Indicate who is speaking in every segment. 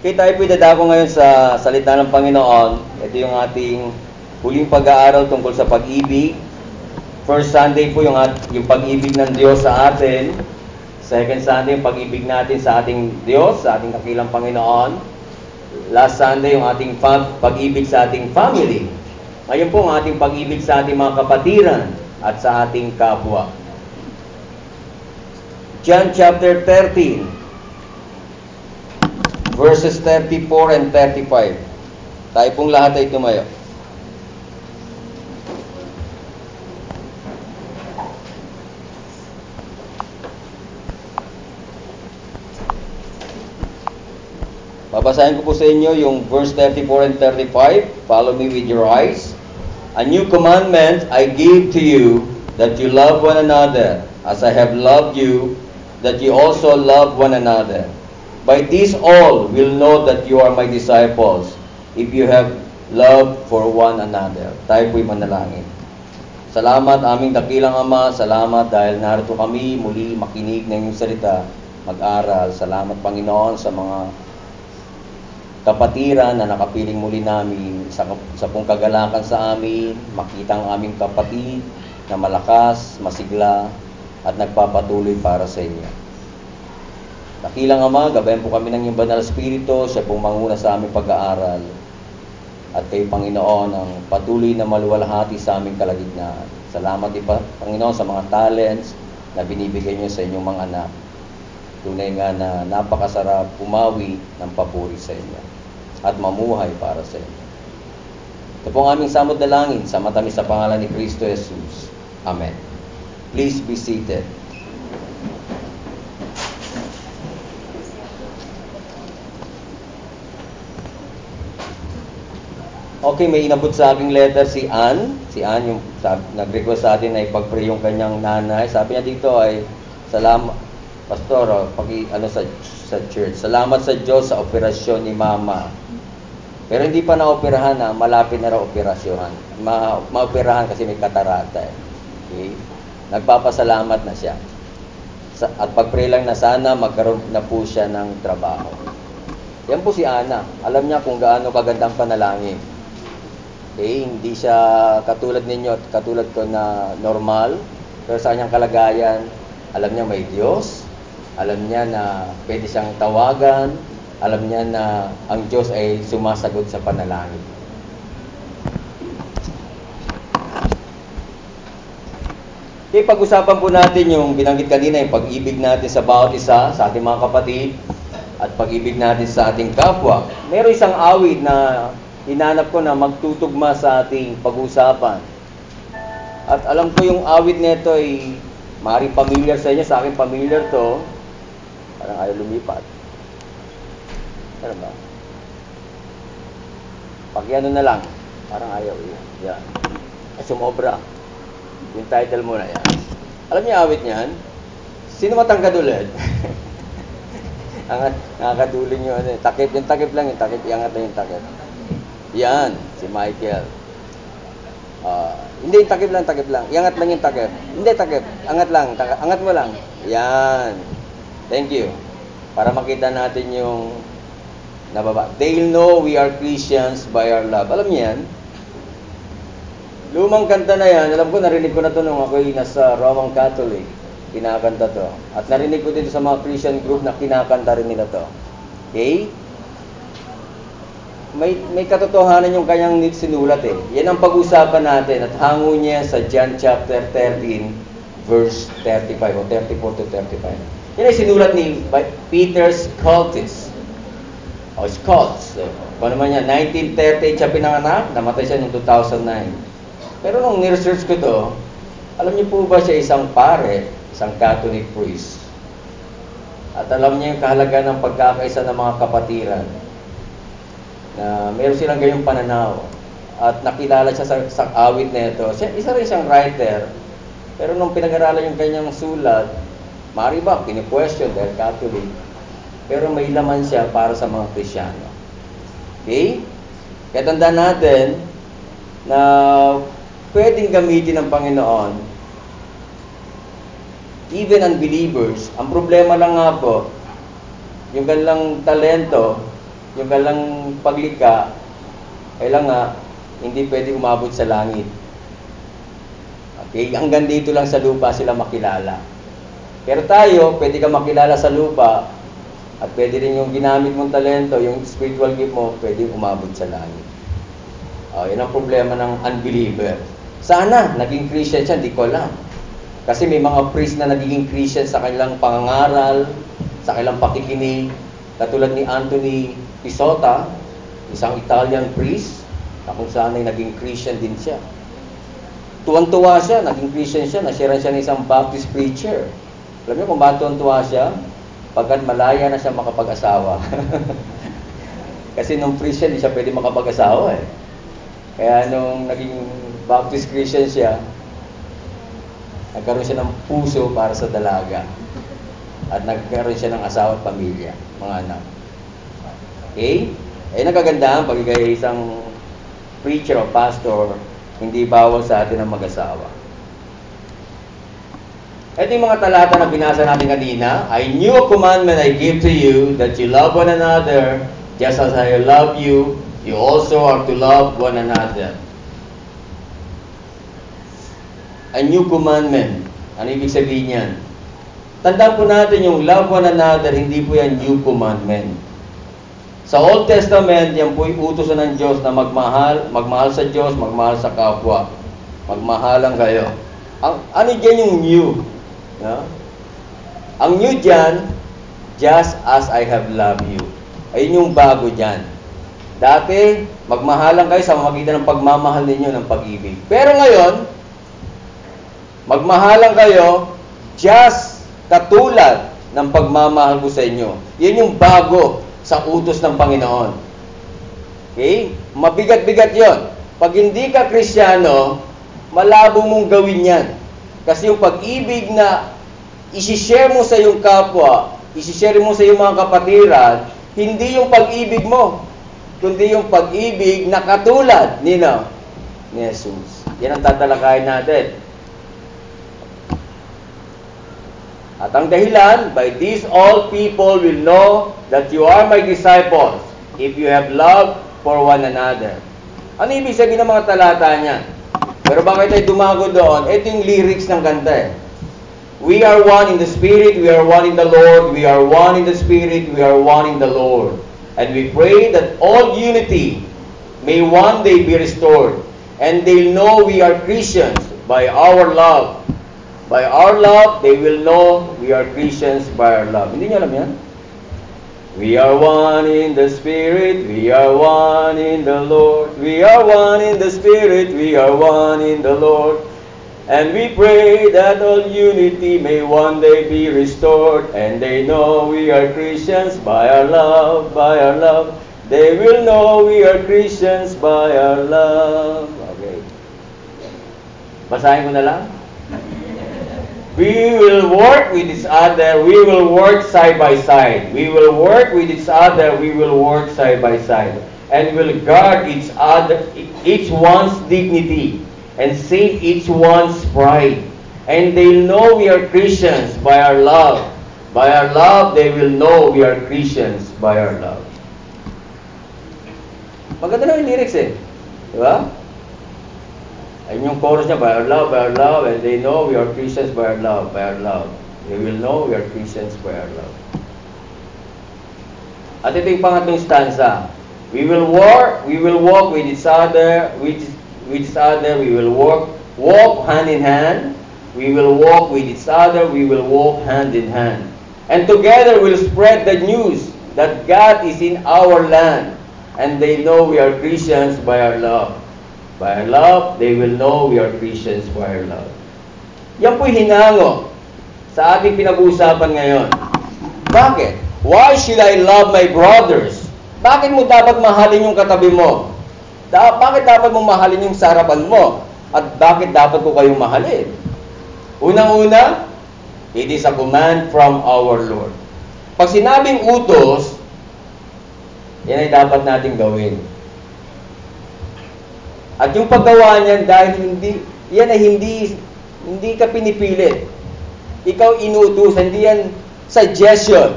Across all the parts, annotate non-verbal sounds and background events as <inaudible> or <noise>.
Speaker 1: Okay, tayo po dadako ngayon sa salita ng Panginoon. Ito yung ating huling pag-aaral tungkol sa pag-ibig. First Sunday po yung, at, yung pag-ibig ng Diyos sa atin. Second Sunday, yung pag-ibig natin sa ating Diyos, sa ating kakilang Panginoon. Last Sunday, yung ating pag- pag-ibig sa ating family. Ngayon po, ang ating pag-ibig sa ating mga kapatiran at sa ating kapwa. John chapter 13, verses 34 and 35. Tayo pong lahat ay tumayo. Babasahin ko po sa inyo yung verse 34 and 35. Follow me with your eyes. A new commandment I give to you, that you love one another, as I have loved you, that you also love one another. By this all will know that you are my disciples, if you have love for one another. Tayo po'y manalangin. Salamat aming dakilang Ama, salamat dahil narito kami muli makinig ng iyong salita, mag-aral. Salamat Panginoon sa mga kapatiran na nakapiling muli namin sa, sa pong kagalakan sa amin, makita ang aming kapatid na malakas, masigla, at nagpapatuloy para sa inyo. Dakilang Ama, gabayan po kami ng iyong banal spirito, siya pong manguna sa aming pag-aaral. At kay Panginoon ang patuloy na maluwalhati sa aming kalagitnaan. Salamat din pa, Panginoon sa mga talents na binibigay niyo sa inyong mga anak. Tunay nga na napakasarap pumawi ng papuri sa inyo at mamuhay para sa inyo. Ito po ang aming samot na langin sa matamis sa pangalan ni Kristo Jesus. Amen. Please be seated. Okay, may inabot sa aking letter si Ann. Si Ann yung sabi, nag-request sa atin na ipag-pray yung kanyang nanay. Sabi niya dito ay, salamat, Pastor, oh, ano sa, sa church. Salamat sa Diyos sa operasyon ni Mama. Pero hindi pa na-operahan na, malapit na raw operasyon. Ma, ma-operahan kasi may katarata. Eh. Okay? Nagpapasalamat na siya. Sa, at pag-pray lang na sana magkaroon na po siya ng trabaho. Yan po si Ana. Alam niya kung gaano kagandang panalangin. Okay, hindi siya katulad ninyo at katulad ko na normal. Pero sa kanyang kalagayan, alam niya may Diyos. Alam niya na pwede siyang tawagan. Alam niya na ang Diyos ay sumasagot sa panalangin. Okay, pag-usapan po natin yung binanggit kanina, yung pag-ibig natin sa bawat isa, sa ating mga kapatid, at pag-ibig natin sa ating kapwa. Meron isang awit na hinanap ko na magtutugma sa ating pag-usapan. At alam ko yung awit nito ay maaaring familiar sa inyo, sa akin familiar to. Parang ayaw lumipat. Ano ba? Pakiano na lang. Parang ayaw. Yan. yan. Ay, sumobra. Yung title muna yan. Alam niyo awit niyan? Sino matangkad ulit? Angat, nakakadulin yung ano, takip, yung takip lang, yung takip, iangat na yung takip. Yan, si Michael. Uh, hindi, takip lang, takip lang. Iangat lang yung takip. Hindi, takip. Angat lang, tak angat mo lang. Yan. Thank you. Para makita natin yung nababa. They'll know we are Christians by our love. Alam niyo yan? Lumang kanta na yan. Alam ko, narinig ko na to nung ako'y nasa Roman Catholic kinakanta to. At narinig ko dito sa mga Christian group na kinakanta rin nila to. Okay? May, may katotohanan yung kanyang sinulat eh. Yan ang pag-usapan natin at hango niya sa John chapter 13 verse 35 o 34 to 35. Yan ay sinulat ni Peter Scoltis. O Scolts. So, kung naman yan, 1930 siya pinanganak, namatay siya noong 2009. Pero nung ni-research ko to, alam niyo po ba siya isang pare isang Catholic priest. At alam niya yung kahalaga ng pagkakaisa ng mga kapatiran. Na meron silang gayong pananaw. At nakilala siya sa, sa awit na ito. Siya, isa rin siyang writer. Pero nung pinag-aralan yung kanyang sulat, maaari ba, kini-question dahil Catholic. Pero may laman siya para sa mga Krisyano. Okay? Kaya tandaan natin na pwedeng gamitin ng Panginoon even unbelievers, ang problema lang nga po, yung kanilang talento, yung galang paglikha, kailang nga, hindi pwede umabot sa langit. Okay, hanggang dito lang sa lupa sila makilala. Pero tayo, pwede ka makilala sa lupa, at pwede rin yung ginamit mong talento, yung spiritual gift mo, pwede umabot sa langit. Uh, yan ang problema ng unbeliever. Sana, naging Christian siya, di ko alam. Kasi may mga priest na nagiging Christian sa kanilang pangangaral, sa kanilang pakikinig, katulad ni Anthony Pisota, isang Italian priest, na kung saan ay naging Christian din siya. Tuwan-tuwa siya, naging Christian siya, nasiran siya ng isang Baptist preacher. Alam niyo kung bakit tuwan-tuwa siya? Pagkat malaya na siya makapag-asawa. <laughs> Kasi nung Christian, hindi siya pwede makapag-asawa eh. Kaya nung naging Baptist Christian siya, nagkaroon siya ng puso para sa dalaga. At nagkaroon siya ng asawa at pamilya, mga anak. Okay? Eh, nagkagandahan pagigay isang preacher o pastor, hindi bawal sa atin ang mag-asawa. Ito yung mga talata na binasa natin kanina. I knew a commandment I give to you, that you love one another, just as I love you, you also are to love one another. A new commandment. Ano ibig sabihin yan? Tandaan po natin yung love one another, hindi po yan new commandment. Sa Old Testament, yan po utos ng Diyos na magmahal, magmahal sa Diyos, magmahal sa kapwa. Magmahalan kayo. Ang, ano dyan yung new? No? Ang new dyan, just as I have loved you. Ayun yung bago dyan. Dati, magmahalan kayo sa magitan ng pagmamahal ninyo ng pag-ibig. Pero ngayon, magmahalan kayo just katulad ng pagmamahal ko sa inyo. Yan yung bago sa utos ng Panginoon. Okay? Mabigat-bigat yon. Pag hindi ka kristyano, malabo mong gawin yan. Kasi yung pag-ibig na isishare mo sa iyong kapwa, isishare mo sa iyong mga kapatiran, hindi yung pag-ibig mo, kundi yung pag-ibig na katulad ni, no, ni Jesus. Yan ang tatalakayin natin. At ang dahilan, by this all people will know that you are my disciples if you have love for one another. Ano ibig sabihin ng mga talata niya? Pero bakit tayo dumago doon? Ito yung lyrics ng kanta eh. We are one in the Spirit, we are one in the Lord, we are one in the Spirit, we are one in the Lord. And we pray that all unity may one day be restored, and they'll know we are Christians by our love By our love, they will know we are Christians by our love. Hindi niyo alam yan? We are one in the Spirit, we are one in the Lord. We are one in the Spirit, we are one in the Lord. And we pray that all unity may one day be restored, and they know we are Christians by our love, by our love. They will know we are Christians by our love. Okay. Basahin ko na lang. We will work with each other. We will work side by side. We will work with each other. We will work side by side. And will guard each other, each one's dignity, and save each one's pride. And they'll know we are Christians by our love. By our love, they will know we are Christians by our love. Maganda na yung lyrics eh. Ba? Ayun yung chorus niya, by our love, by our love, and they know we are Christians by our love, by our love. They will know we are Christians by our love. At ito yung pangatlong stanza. We will walk, we will walk with each other, with, with each other, we will walk, walk hand in hand. We will walk with each other, we will walk hand in hand. And together we'll spread the news that God is in our land, and they know we are Christians by our love. By our love, they will know we are Christians by our love. Yan po'y hinango sa ating pinag-uusapan ngayon. Bakit? Why should I love my brothers? Bakit mo dapat mahalin yung katabi mo? Da bakit dapat mo mahalin yung sarapan mo? At bakit dapat ko kayong mahalin? Unang-una, it is a command from our Lord. Pag sinabing utos, yan ay dapat nating gawin. At yung paggawa niyan dahil hindi, yan ay hindi, hindi ka pinipilit. Ikaw inuutusan, hindi yan suggestion.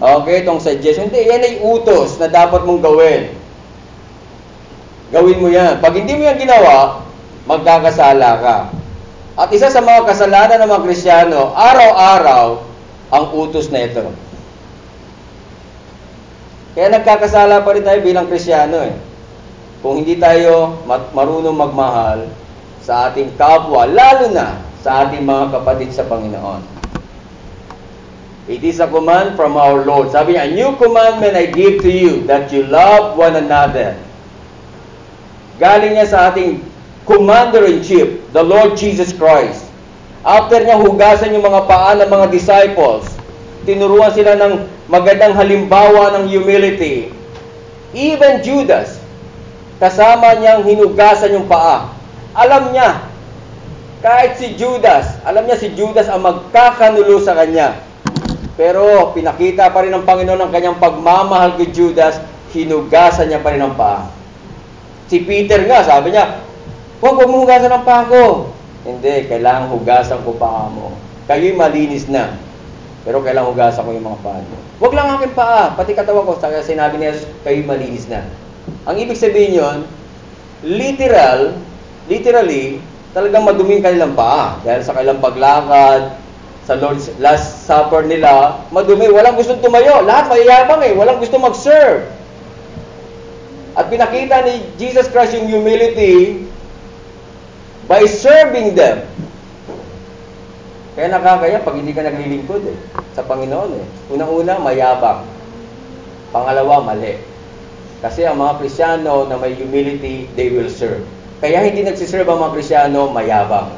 Speaker 1: Okay, itong suggestion. Hindi, yan ay utos na dapat mong gawin. Gawin mo yan. Pag hindi mo yan ginawa, magkakasala ka. At isa sa mga kasalanan ng mga Kristiyano, araw-araw ang utos na ito. Kaya nagkakasala pa rin tayo bilang Kristiyano eh. Kung hindi tayo marunong magmahal sa ating kapwa, lalo na sa ating mga kapatid sa Panginoon. It is a command from our Lord. Sabi niya, A new commandment I give to you, that you love one another. Galing niya sa ating Commander-in-Chief, the Lord Jesus Christ. After niya hugasan yung mga paa ng mga disciples, tinuruan sila ng magandang halimbawa ng humility. Even Judas, kasama niyang hinugasan yung paa. Alam niya, kahit si Judas, alam niya si Judas ang magkakanulo sa kanya. Pero pinakita pa rin ng Panginoon ang kanyang pagmamahal kay Judas, hinugasan niya pa rin ang paa. Si Peter nga, sabi niya, huwag mo hugasan ang paa ko. Hindi, kailangan hugasan ko paa mo. Kayo'y malinis na. Pero kailangan hugasan ko yung mga paa nyo. Huwag lang aking paa, pati katawan ko. Sinabi niya, kayo malinis na. Ang ibig sabihin yon, literal, literally, talagang madumi kanilang paa. Dahil sa kanilang paglakad, sa Lord's Last Supper nila, madumi. Walang gustong tumayo. Lahat mayayabang eh. Walang gustong mag-serve. At pinakita ni Jesus Christ yung humility by serving them. Kaya nakakaya pag hindi ka naglilingkod eh, sa Panginoon eh. Unang-una, mayabang. Pangalawa, mali. Kasi ang mga Krisyano na may humility, they will serve. Kaya hindi nagsiserve ang mga Krisyano, mayabang.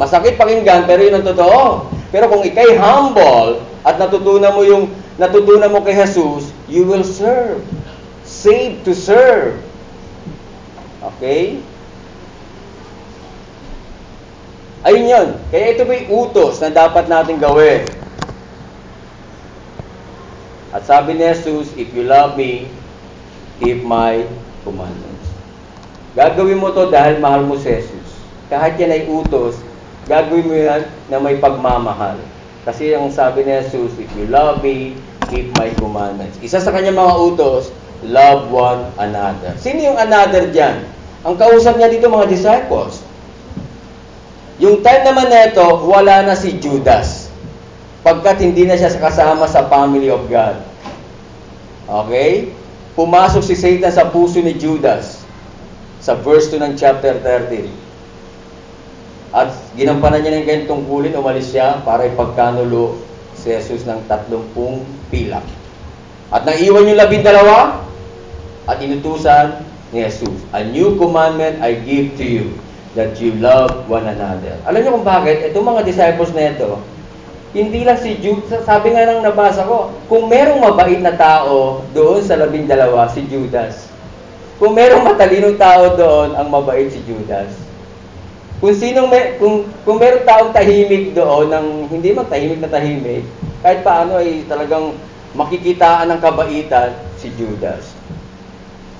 Speaker 1: Masakit pakinggan, pero yun ang totoo. Pero kung ikay humble at natutunan mo yung natutunan mo kay Jesus, you will serve. Save to serve. Okay? Ayun yun. Kaya ito may utos na dapat natin gawin. At sabi ni Jesus, if you love me, keep my commandments. Gagawin mo to dahil mahal mo si Jesus. Kahit yan ay utos, gagawin mo yan na may pagmamahal. Kasi ang sabi ni Jesus, if you love me, keep my commandments. Isa sa kanyang mga utos, love one another. Sino yung another dyan? Ang kausap niya dito mga disciples. Yung time naman nito, wala na si Judas. Pagkat hindi na siya kasama sa family of God. Okay? Pumasok si Satan sa puso ni Judas sa verse 2 ng chapter 13. At ginampanan niya ng ganitong tungkulin, umalis siya para ipagkanulo si Jesus ng tatlumpung pilak. At naiwan yung labindalawa at inutusan ni Jesus. A new commandment I give to you that you love one another. Alam niyo kung bakit? Itong mga disciples na ito, hindi lang si Judas, sabi nga nang nabasa ko, kung merong mabait na tao doon sa labing dalawa, si Judas. Kung merong matalinong tao doon, ang mabait si Judas. Kung sinong may, kung, kung merong taong tahimik doon, ng, hindi man tahimik na tahimik, kahit paano ay talagang makikitaan ng kabaitan, si Judas.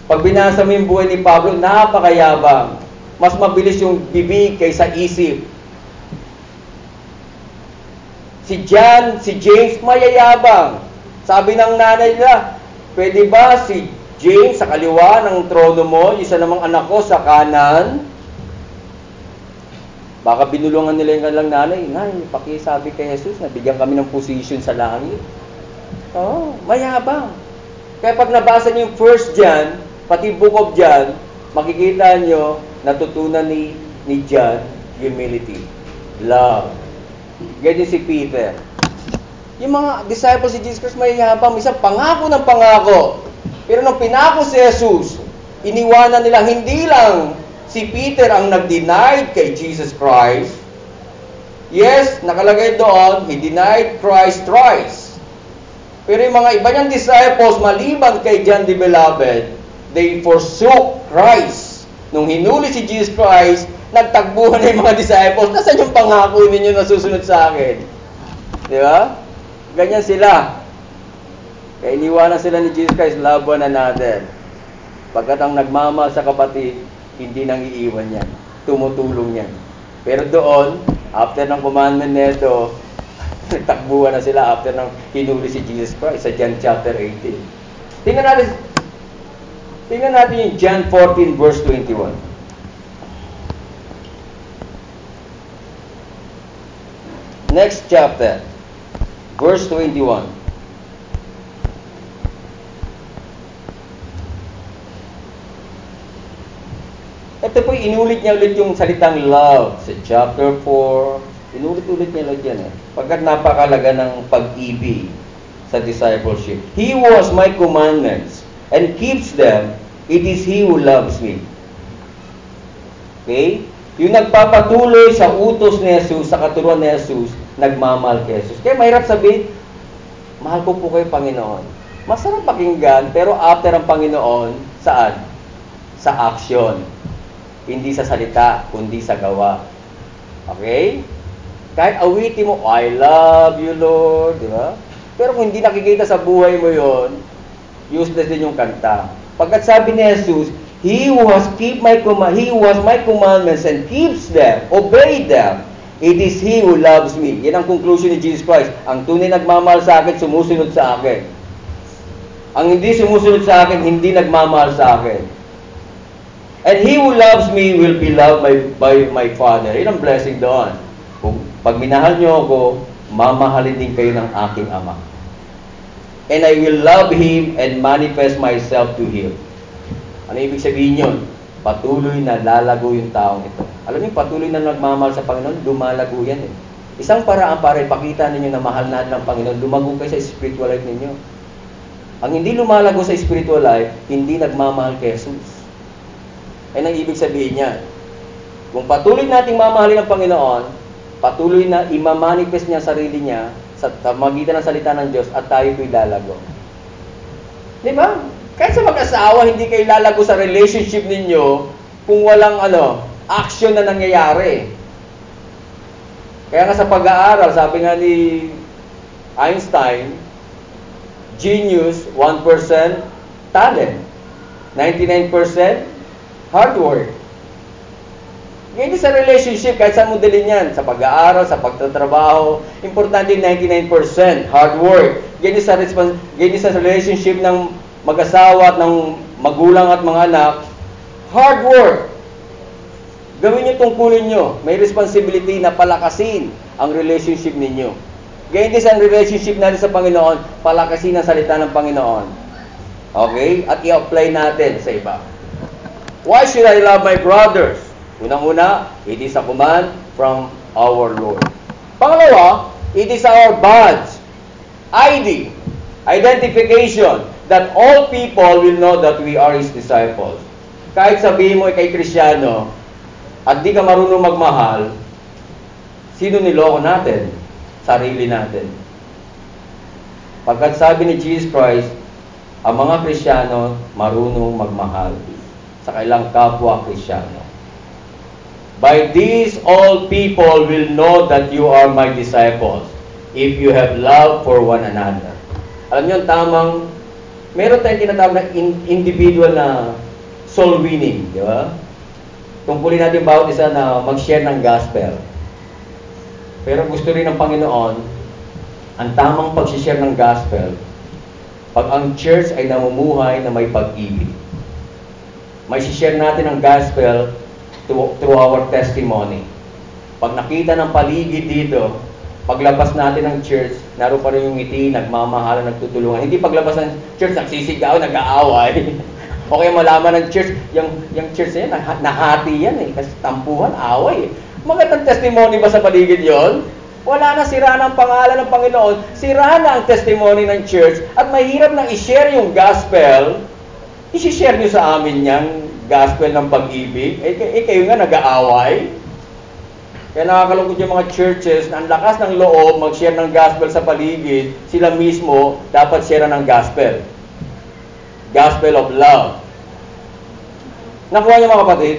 Speaker 1: Pag binasa mo yung buhay ni Pablo, napakayabang mas mabilis yung bibig kaysa isip. Si John, si James, mayayabang. Sabi ng nanay nila, pwede ba si James sa kaliwa ng trono mo, isa namang anak ko sa kanan? Baka binulungan nila yung kanilang nanay, Nay, pakisabi kay Jesus na bigyan kami ng position sa langit. Oh, mayabang. Kaya pag nabasa niyo yung first John, pati book of John, makikita niyo natutunan ni, ni John, humility, love. Ganyan si Peter. Yung mga disciples si Jesus Christ may yabang, isang pangako ng pangako. Pero nung pinako si Jesus, iniwanan nila hindi lang si Peter ang nag-denied kay Jesus Christ. Yes, nakalagay doon, he denied Christ thrice. Pero yung mga iba niyang disciples, maliban kay John the Beloved, they forsook Christ. Nung hinuli si Jesus Christ, nagtagbuhan na yung mga disciples, nasan yung pangako ninyo na susunod sa akin? Di ba? Ganyan sila. Kaya iniwanan sila ni Jesus Christ, love one another. Pagkat ang nagmamahal sa kapatid, hindi nang iiwan yan. Tumutulong yan. Pero doon, after ng commandment nito, <laughs> Nagtakbuhan na sila after nang hinuli si Jesus Christ sa John chapter 18. Tingnan natin, tingnan natin yung John 14 verse 21. Next chapter, verse 21. Ito po, inulit niya ulit yung salitang love sa chapter 4. Inulit-ulit niya ulit yan eh. Pagkat napakalaga ng pag-ibig sa discipleship. He was my commandments and keeps them. It is He who loves me. Okay? Yung nagpapatuloy sa utos ni Jesus, sa katuruan ni Jesus, nagmamahal kay Jesus. Kaya mahirap sabihin, mahal ko po kayo, Panginoon. Masarap pakinggan, pero after ang Panginoon, saan? Sa action hindi sa salita, kundi sa gawa. Okay? Kahit awitin mo, I love you, Lord, di ba? Pero kung hindi nakikita sa buhay mo yon, useless din yung kanta. Pagkat sabi ni Jesus, He who has keep my command, He who has my commandments and keeps them, obey them, it is He who loves me. Yan ang conclusion ni Jesus Christ. Ang tunay nagmamahal sa akin, sumusunod sa akin. Ang hindi sumusunod sa akin, hindi nagmamahal sa akin. And he who loves me will be loved by, by my Father. Yun ang blessing doon. Kung pag minahal nyo ako, mamahalin din kayo ng aking Ama. And I will love Him and manifest myself to Him. Ano ibig sabihin yun? Patuloy na lalago yung taong ito. Alam niyo, patuloy na nagmamahal sa Panginoon, lumalago yan eh. Isang paraan para ipakita ninyo na mahal natin ang Panginoon, lumago kayo sa spiritual life ninyo. Ang hindi lumalago sa spiritual life, hindi nagmamahal kay Jesus ay nang ibig sabihin niya. Kung patuloy nating mamahalin ang Panginoon, patuloy na imamanifest niya sarili niya sa magitan ng salita ng Diyos at tayo po'y lalago. Di ba? Kahit sa mag-asawa, hindi kayo lalago sa relationship ninyo kung walang ano, action na nangyayari. Kaya nga sa pag-aaral, sabi nga ni Einstein, genius, 1% talent. 99% Hard work. Hindi sa relationship, kahit saan mo dalhin yan, sa pag-aaral, sa pagtatrabaho, importante 99% hard work. Ganyan sa, ganyan sa relationship ng mag-asawa at ng magulang at mga anak, hard work. Gawin niyo tungkulin niyo. May responsibility na palakasin ang relationship ninyo. Ganyan din sa relationship natin sa Panginoon, palakasin ang salita ng Panginoon. Okay? At i-apply natin sa iba. Why should I love my brothers? Unang-una, it is a command from our Lord. Pangalawa, it is our badge, ID, identification, that all people will know that we are His disciples. Kahit sabihin mo kay Krisyano, at di ka marunong magmahal, sino niloko natin? Sarili natin. Pagkat sabi ni Jesus Christ, ang mga Krisyano marunong magmahal sa kailang kapwa Krisyano. By this all people will know that you are my disciples if you have love for one another. Alam niyo, tamang, meron tayong tinatawag na in, individual na soul winning, di ba? Tungkulin natin bawat isa na mag-share ng gospel. Pero gusto rin ng Panginoon, ang tamang pag-share ng gospel, pag ang church ay namumuhay na may pag-ibig may share natin ang gospel through our testimony. Pag nakita ng paligid dito, paglabas natin ng church, naroon pa rin yung ngiti, nagmamahala, nagtutulungan. Hindi paglabas ng church, nagsisigaw, nag-aaway. <laughs> o kaya malaman ng church, yung, yung church na yan, nahati yan eh. Kasi tampuhan, away eh. Magandang testimony ba sa paligid yon? Wala na sira ng pangalan ng Panginoon, sira na ang testimony ng church, at mahirap na i-share yung gospel Isishare nyo sa amin yang gospel ng pag-ibig. Eh, eh kayo nga nag-aaway. Kaya nakakalungkot yung mga churches na ang lakas ng loob mag-share ng gospel sa paligid, sila mismo dapat share ng gospel. Gospel of love. Nakuha niyo mga kapatid?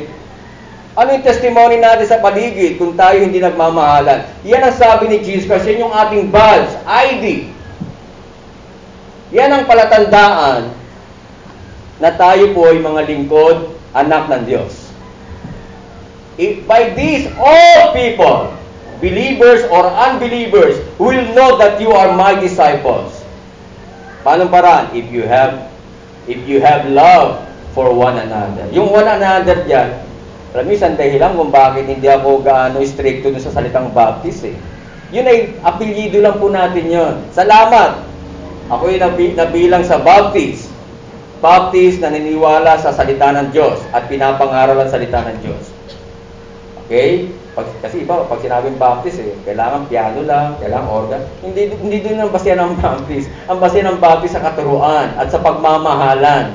Speaker 1: Ano yung testimony natin sa paligid kung tayo hindi nagmamahalan? Yan ang sabi ni Jesus Christ. Yan yung ating badge, ID. Yan ang palatandaan na tayo po ay mga lingkod, anak ng Diyos. If by this all people believers or unbelievers, will know that you are my disciples. Paano paraan? If you have if you have love for one another. Yung one another diyan, alam isang dahilan kung bakit hindi ako gaano stricto dun sa salitang Baptist eh. Yun ay apelyido lang po natin yon. Salamat! Ako ay nabilang sa Baptist. Baptist na naniniwala sa salita ng Diyos at pinapangaral ang salita ng Diyos. Okay? Pag, kasi iba, pag sinabing Baptist, eh, kailangan piano lang, kailangan organ. Hindi, hindi doon ang basya ng Baptist. Ang basya ng Baptist sa katuruan at sa pagmamahalan.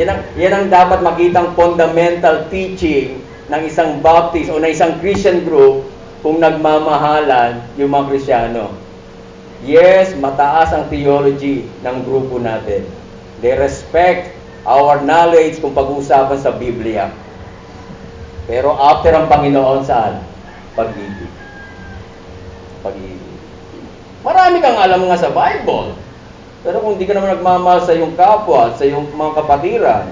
Speaker 1: Yan ang, yan ang dapat makitang fundamental teaching ng isang Baptist o ng isang Christian group kung nagmamahalan yung mga Krisyano. Yes, mataas ang theology ng grupo natin. They respect our knowledge kung pag-uusapan sa Biblia. Pero after ang Panginoon saan? Pag-ibig. Pag-ibig. Marami kang alam nga sa Bible. Pero kung hindi ka naman nagmamahal sa iyong kapwa at sa iyong mga kapatiran,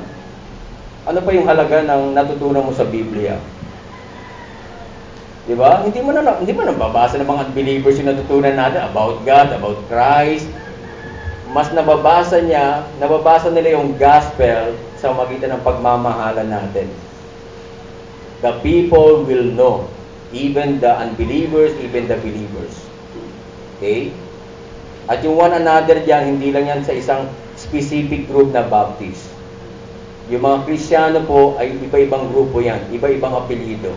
Speaker 1: ano pa yung halaga ng natutunan mo sa Biblia? Di ba? Hindi mo na hindi mo nababasa ng mga believers yung natutunan natin about God, about Christ. Mas nababasa niya, nababasa nila yung gospel sa magitan ng pagmamahalan natin. The people will know, even the unbelievers, even the believers. Okay? At yung one another diyan, hindi lang yan sa isang specific group na Baptist. Yung mga Kristiyano po ay iba-ibang grupo yan, iba-ibang apelyido.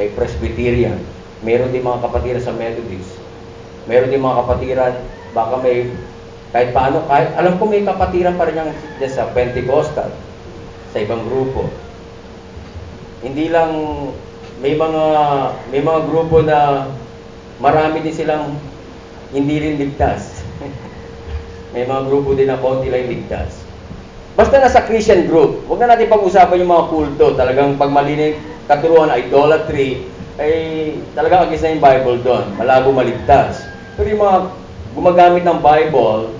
Speaker 1: May Presbyterian, meron din mga kapatiran sa Methodist, meron din mga kapatiran, baka may, kahit paano, kahit, alam ko may kapatiran pa rin yan sa Pentecostal, sa ibang grupo. Hindi lang, may mga, may mga grupo na marami din silang hindi rin ligtas. <laughs> May mga grupo din na konti lang ligtas. Basta nasa Christian group, huwag na natin pag-usapan yung mga kulto. Talagang pag malinig katuruan, idolatry, ay talagang agis na yung Bible doon. Malabo maligtas. Pero yung mga gumagamit ng Bible,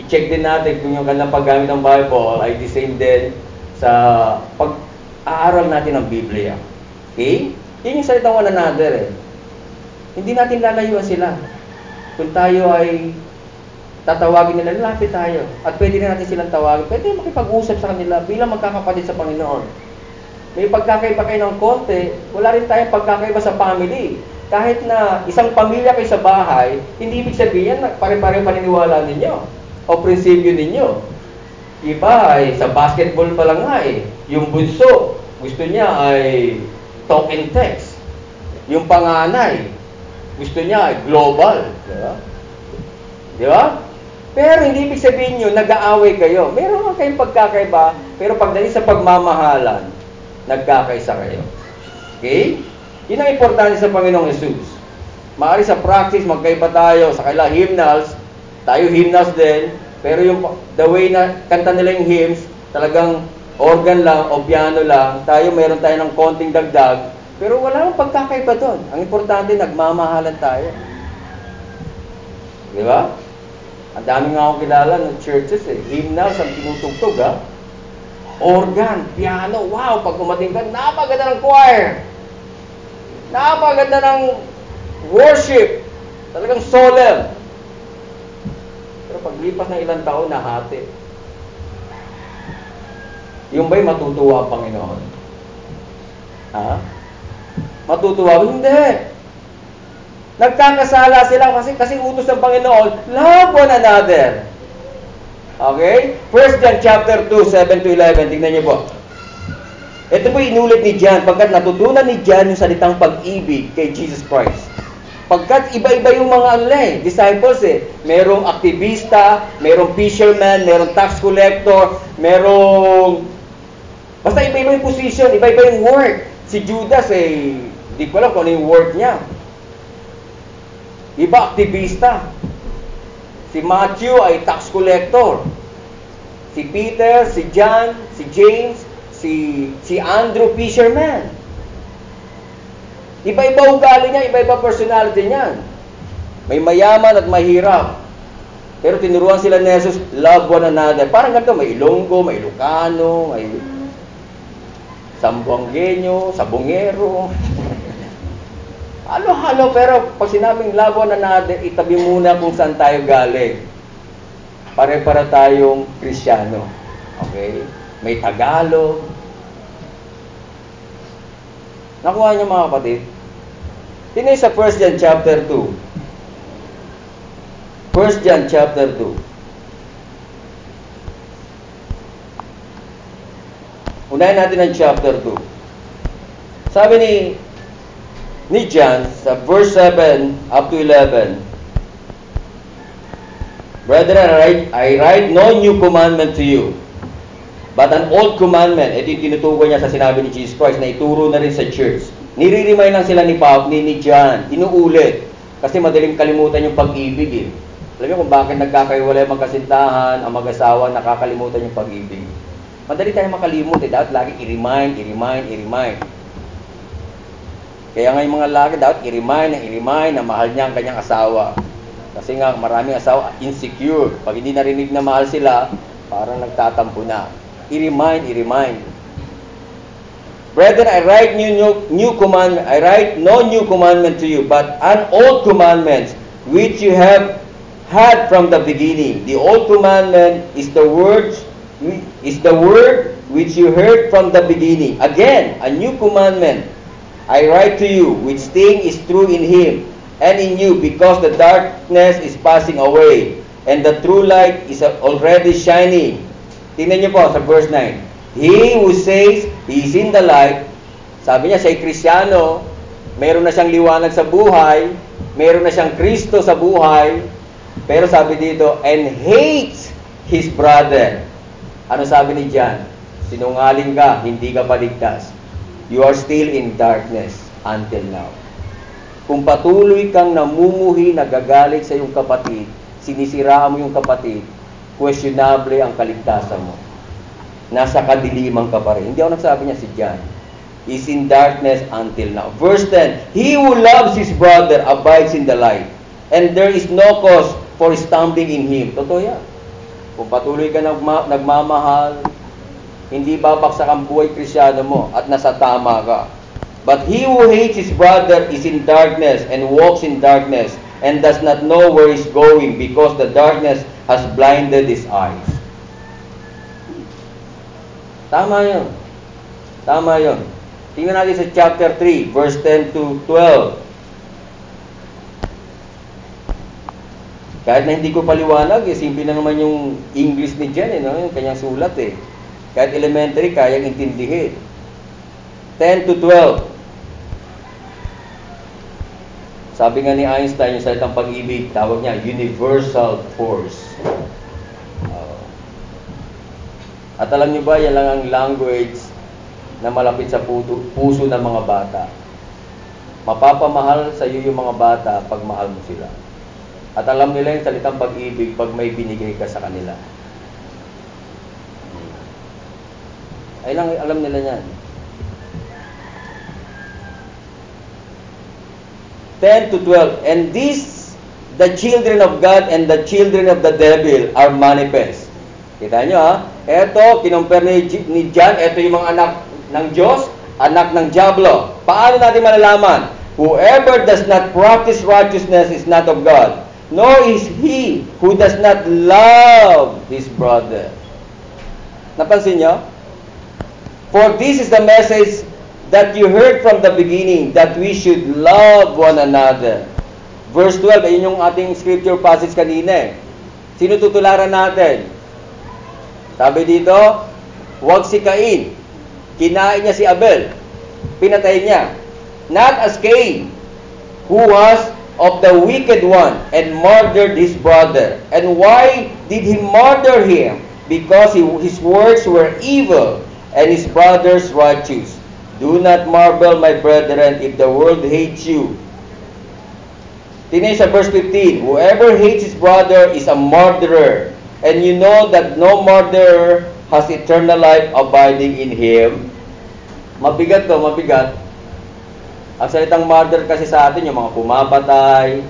Speaker 1: i-check din natin kung yung kanilang paggamit ng Bible ay the same din sa pag-aaral natin ng Biblia. Okay? Yun yung salitang one another eh. Hindi natin lalayuan sila. Kung tayo ay tatawagin nila, lapit tayo. At pwede na natin silang tawagin. Pwede makipag-usap sa kanila bilang magkakapatid sa Panginoon. May pagkakaiba kayo ng konti, wala rin tayong pagkakaiba sa family. Kahit na isang pamilya kayo sa bahay, hindi ibig sabihin na pare-pare paniniwala ninyo o prinsipyo ninyo. Iba ay sa basketball pa lang nga eh. Yung bunso, gusto niya ay talk and text. Yung panganay, gusto niya global. Di ba? Di ba? Pero hindi ibig sabihin nyo, nag-aaway kayo. Meron nga kayong pagkakaiba, pero pagdating sa pagmamahalan, nagkakaisa kayo. Okay? Yun ang importante sa Panginoong Yesus. Maari sa practice, magkaiba tayo. Sa kaila hymnals, tayo hymnals din. Pero yung the way na kanta nila yung hymns, talagang organ lang o piano lang. Tayo, meron tayo ng konting dagdag. Pero wala nang pagkakaiba doon. Ang importante, nagmamahalan tayo. Di ba? Ang dami nga ako kilala ng churches eh. Hymnals ang tinutugtog ha. Organ, piano, wow, pag umating ka, napaganda ng choir. Napaganda ng worship. Talagang solemn. Pero paglipas ng ilang taon, nahati. Yung ba'y matutuwa ang Panginoon? Ha? Matutuwa? Hindi. Nagkakasala sila kasi kasi utos ng Panginoon, love one another. Okay? First John chapter 2, 7 to 11. Tingnan niyo po. Ito po inulit ni John pagkat natutunan ni John yung salitang pag-ibig kay Jesus Christ. Pagkat iba-iba yung mga ano eh, disciples eh. Merong aktivista, merong fisherman, merong tax collector, merong... Basta iba-iba yung position, iba-iba yung work. Si Judas eh, di ko alam kung ano yung work niya. Iba aktivista. Si Matthew ay tax collector. Si Peter, si John, si James, si si Andrew fisherman. Iba-iba ugali niya, iba-iba personality niyan. May mayaman at mahirap. Pero tinuruan sila ni Jesus, love one another. Parang ganito, may Ilonggo, may Ilocano, may Sambuangueño, Sabongero. <laughs> Halo-halo, pero pag sinabing love one another, itabi muna kung saan tayo galing. Pare-para tayong Krisyano. Okay? May Tagalog. Nakuha niyo mga kapatid? Tingnan sa 1 John chapter 2. 1 John chapter 2. Unahin natin ang chapter 2. Sabi ni ni John sa verse 7 up to 11, Brethren, I write, I write no new commandment to you, but an old commandment. Ito yung tinutukoy niya sa sinabi ni Jesus Christ na ituro na rin sa church. Nire-remind lang sila ni Pap, ni, ni John, inuulit. Kasi madaling kalimutan yung pag-ibig eh. Alam niyo kung bakit nagkakaiwalay ang magkasintahan, ang mag-asawa, nakakalimutan yung pag-ibig. Madali tayong makalimut eh. Dapat lagi i-remind, i-remind, i-remind. Kaya nga yung mga lalaki dapat i-remind na i-remind na mahal niya ang kanyang asawa. Kasi nga maraming asawa insecure. Pag hindi narinig na mahal sila, parang nagtatampo na. I-remind, i-remind. Brethren, I write new, new, new commandment. I write no new commandment to you, but an old commandment which you have had from the beginning. The old commandment is the words is the word which you heard from the beginning. Again, a new commandment I write to you, which thing is true in him and in you, because the darkness is passing away, and the true light is already shining. Tingnan niyo po sa verse 9. He who says he is in the light, sabi niya siya'y Krisyano, meron na siyang liwanag sa buhay, meron na siyang Kristo sa buhay, pero sabi dito, and hates his brother. Ano sabi ni John? Sinungaling ka, hindi ka paligtas you are still in darkness until now. Kung patuloy kang namumuhi, nagagalit sa iyong kapatid, sinisiraan mo yung kapatid, questionable ang kaligtasan mo. Nasa kadiliman ka pa rin. Hindi ako nagsabi niya si John. Is in darkness until now. Verse 10, He who loves his brother abides in the light, and there is no cause for stumbling in him. Totoo yan. Kung patuloy ka nagma- nagmamahal, hindi babaksak ang buhay krisyano mo at nasa tama ka. But he who hates his brother is in darkness and walks in darkness and does not know where he's going because the darkness has blinded his eyes. Tama yun. Tama yun. Tingnan natin sa chapter 3, verse 10 to 12. Kahit na hindi ko paliwanag, eh, simple na naman yung English ni Jen, eh, no? yung kanyang sulat eh. Kahit elementary, kayang intindihin. 10 to 12. Sabi nga ni Einstein, yung salitang pag-ibig, tawag niya, universal force. Uh, at alam niyo ba, yan lang ang language na malapit sa puto, puso ng mga bata. Mapapamahal sa iyo yung mga bata pag mahal mo sila. At alam nila yung salitang pag-ibig pag may binigay ka sa kanila. Ay lang, alam nila yan. 10 to 12. And these, the children of God and the children of the devil are manifest. Kita nyo ha? Ito, kinumpare ni, ni John, ito yung mga anak ng Diyos, anak ng Diablo. Paano natin malalaman? Whoever does not practice righteousness is not of God, nor is he who does not love his brother. Napansin nyo? For this is the message that you heard from the beginning, that we should love one another. Verse 12, ayun yung ating scripture passage kanina eh. Sino tutularan natin? Sabi dito, huwag si Cain. Kinain niya si Abel. Pinatay niya. Not as Cain, who was of the wicked one and murdered his brother. And why did he murder him? Because he, his works were evil and his brothers righteous. Do not marvel, my brethren, if the world hates you. Tingnan sa verse 15. Whoever hates his brother is a murderer. And you know that no murderer has eternal life abiding in him. Mabigat to, mabigat. Ang salitang murder kasi sa atin, yung mga pumapatay,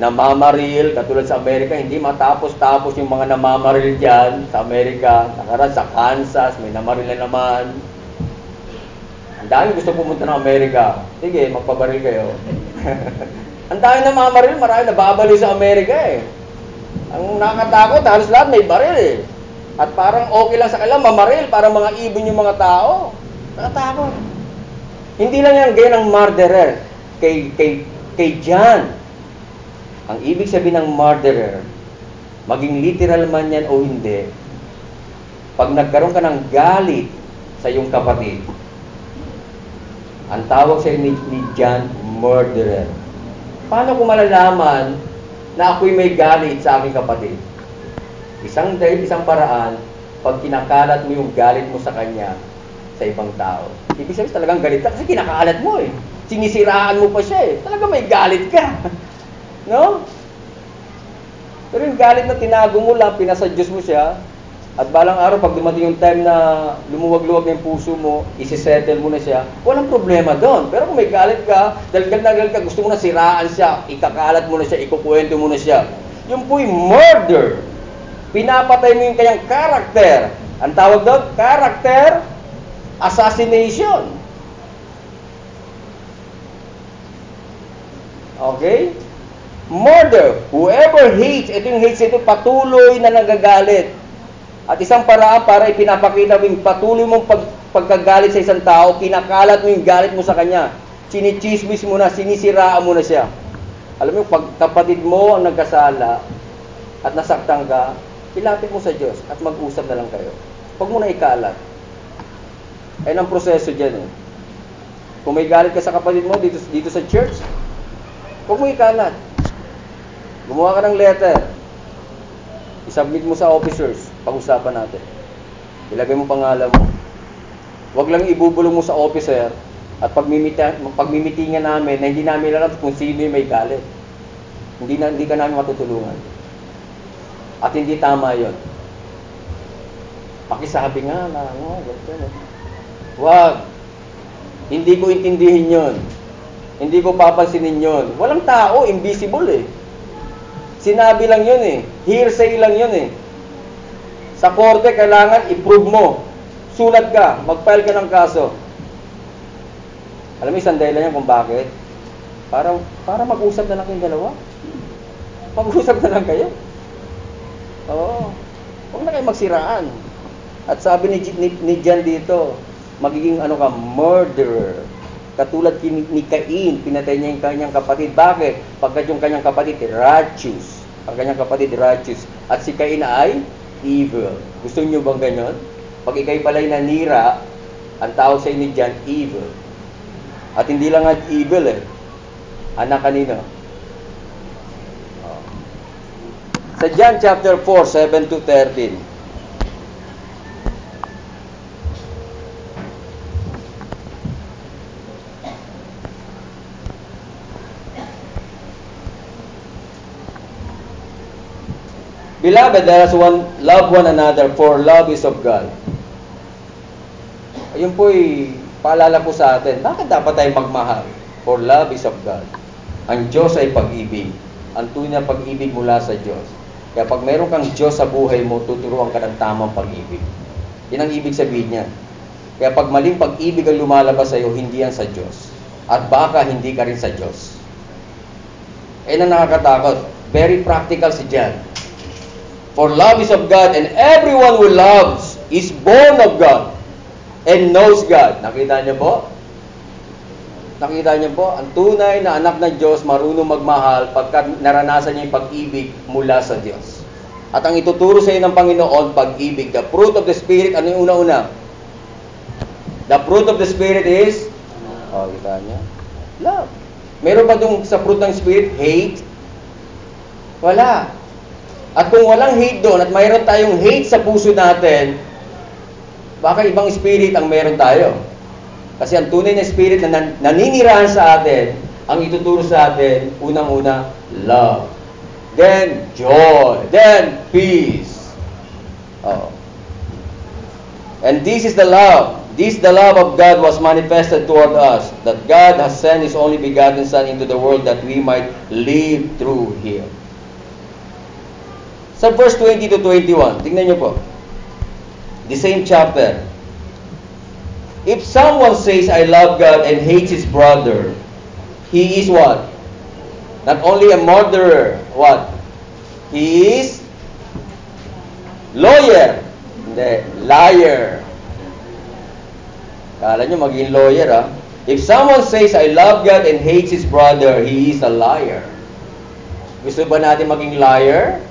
Speaker 1: namamaril, katulad sa Amerika, hindi matapos-tapos yung mga namamaril dyan sa Amerika. Nakaraan sa Kansas, may namaril na naman. Ang dami gusto pumunta ng Amerika. Sige, magpabaril kayo. <laughs> Ang dami na mga baril, marami nababaliw sa Amerika eh. Ang nakatakot, halos lahat may baril eh. At parang okay lang sa kanila, mamaril, para mga ibon yung mga tao. Nakatakot. Hindi lang yan ganyan ang murderer kay, kay, kay John. Ang ibig sabihin ng murderer, maging literal man yan o hindi, pag nagkaroon ka ng galit sa iyong kapatid, ang tawag sa ni, ni John, murderer. Paano ko malalaman na ako'y may galit sa aking kapatid? Isang dahil isang paraan, pag kinakalat mo yung galit mo sa kanya sa ibang tao. Ibig sabihin talagang galit ka kasi kinakalat mo eh. Sinisiraan mo pa siya eh. Talaga may galit ka. <laughs> no? Pero yung galit na tinago mo lang, pinasadyos mo siya, at balang araw, pag dumating yung time na lumuwag-luwag na yung puso mo, isisettle mo na siya, walang problema doon. Pero kung may galit ka, dahil na galit ka, gusto mo na siraan siya, ikakalat mo na siya, ikukwento mo na siya. Yung po'y murder. Pinapatay mo yung kanyang karakter. Ang tawag doon, character assassination. Okay? Murder. Whoever hates, ito yung hates, ito patuloy na nagagalit at isang paraan para ipinapakita mo yung patuloy mong pag, pagkagalit sa isang tao, kinakalat mo yung galit mo sa kanya. Sinichismis mo na, sinisiraan mo na siya. Alam mo, pag kapatid mo ang nagkasala at nasaktan ka, ilapit mo sa Diyos at mag-usap na lang kayo. Huwag mo na ikalat. Ayun ang proseso dyan eh. Kung may galit ka sa kapatid mo dito, dito sa church, huwag mo ikalat. Gumawa ka ng letter. I-submit mo sa officers pag-usapan natin. Ilagay mo pangalan mo. Huwag lang ibubulong mo sa officer at pagmimitingan namin na hindi namin alam kung sino may galit. Hindi, na, hindi ka namin matutulungan. At hindi tama yon. Pakisabi nga na, ano, ganyan. Huwag. Hindi ko intindihin yon. Hindi ko papansinin yon. Walang tao, invisible eh. Sinabi lang yun eh. Hearsay lang yun eh. Sa korte, kailangan i-prove mo. Sulat ka, mag-file ka ng kaso. Alam mo, isang dahilan yan kung bakit? Para, para mag-usap na lang kayong dalawa. Mag-usap na lang kayo. Oo. Huwag na kayo magsiraan. At sabi ni, ni, ni Jan dito, magiging ano ka, murderer. Katulad ni, Cain, pinatay niya yung kanyang kapatid. Bakit? Pagkat yung kanyang kapatid, righteous. Ang kanyang kapatid, righteous. At si Cain ay evil. Gusto niyo bang ganyan? Pag ikay pala'y nanira, ang tawag sa inyo dyan, evil. At hindi lang at evil eh. Anak kanino? Oh. Sa John chapter 4, 7 to 13. Beloved, let us one, love one another for love is of God. Ayun po'y paalala ko sa atin, bakit dapat tayo magmahal? For love is of God. Ang Diyos ay pag-ibig. Ang tunay na pag-ibig mula sa Diyos. Kaya pag meron kang Diyos sa buhay mo, tuturuan ka ng tamang pag-ibig. Yan ang ibig sabihin niya. Kaya pag maling pag-ibig ang lumalabas sa iyo, hindi yan sa Diyos. At baka hindi ka rin sa Diyos. Eh na nakakatakot. Very practical si John. For love is of God, and everyone who loves is born of God and knows God. Nakita niyo po? Nakita niyo po, ang tunay na anak ng Diyos marunong magmahal pagkat naranasan niya yung pag-ibig mula sa Diyos. At ang ituturo sa iyo ng Panginoon, pag-ibig. The fruit of the Spirit, ano yung una-una? The fruit of the Spirit is? Oh, kita niya? Love. Meron ba dong sa fruit ng Spirit? Hate? Wala. At kung walang hate doon at mayroon tayong hate sa puso natin, baka ibang spirit ang meron tayo. Kasi ang tunay na spirit na nan- naninirahan sa atin, ang ituturo sa atin, unang-una, love. Then, joy. Then, peace. Oh. And this is the love. This the love of God was manifested toward us, that God has sent His only begotten Son into the world that we might live through Him. Sa verse 20 to 21, tingnan nyo po. The same chapter. If someone says, I love God and hates his brother, he is what? Not only a murderer, what? He is lawyer. Hindi, liar. Kala nyo maging lawyer, ah. If someone says, I love God and hates his brother, he is a liar. Gusto ba natin maging liar?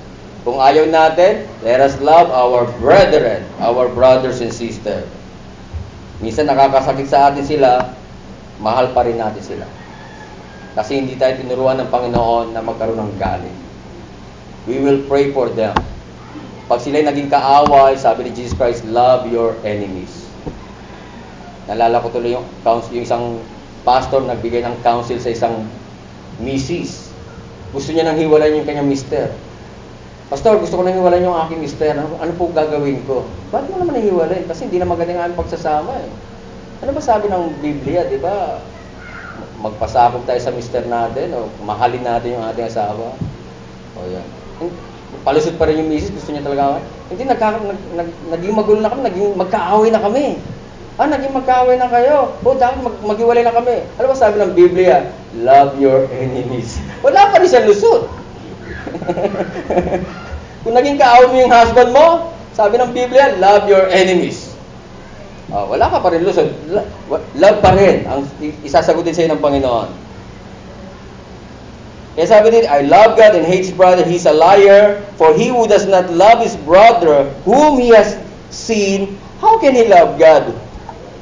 Speaker 1: Kung ayaw natin, let us love our brethren, our brothers and sisters. Minsan nakakasakit sa atin sila, mahal pa rin natin sila. Kasi hindi tayo tinuruan ng Panginoon na magkaroon ng galit. We will pray for them. Pag sila'y naging kaaway, sabi ni Jesus Christ, love your enemies. Nalala ko tuloy yung, counsel, yung isang pastor nagbigay ng counsel sa isang misis. Gusto niya nang hiwalayan yung kanyang mister. Pastor, gusto ko nang hiwalayan yung aking mister. Ano, ano po gagawin ko? Bakit mo naman nahiwalayin? Kasi hindi na magaling ang pagsasama eh. Ano ba sabi ng Biblia, di ba? Magpasakop tayo sa mister natin o mahalin natin yung ating asawa. O yan. Palusot pa rin yung misis, gusto niya talaga. Hindi, nagka, nag, nag, naging magulo na kami, naging magkaaway na kami. Ah, naging magkaaway na kayo. O, dapat mag maghiwalay na kami. Ano ba sabi ng Biblia? Love your enemies. Wala pa rin siya lusot. <laughs> Kung naging kaaway mo yung husband mo, sabi ng Biblia, love your enemies. Uh, wala ka pa rin lusot. Love pa rin ang isasagutin sa'yo ng Panginoon. Kaya sabi din, I love God and hates brother, he's a liar. For he who does not love his brother, whom he has seen, how can he love God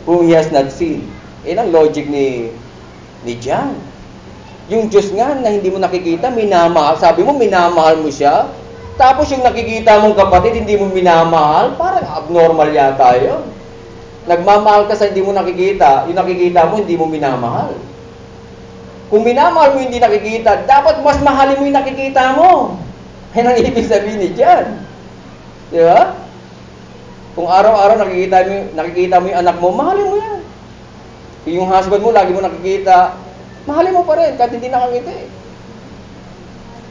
Speaker 1: whom he has not seen. Yan ang logic ni ni John. Yung Diyos nga na hindi mo nakikita, minamahal. Sabi mo, minamahal mo siya. Tapos yung nakikita mong kapatid, hindi mo minamahal, parang abnormal yata yun. Nagmamahal ka sa hindi mo nakikita, yung nakikita mo, hindi mo minamahal. Kung minamahal mo hindi nakikita, dapat mas mahalin mo yung nakikita mo. <laughs> Yan ang ibig sabihin ni John. Di ba? Kung araw-araw nakikita mo, nakikita mo yung anak mo, mahalin mo yan. Yung husband mo, lagi mo nakikita, mahalin mo pa rin, kahit hindi nakangiti.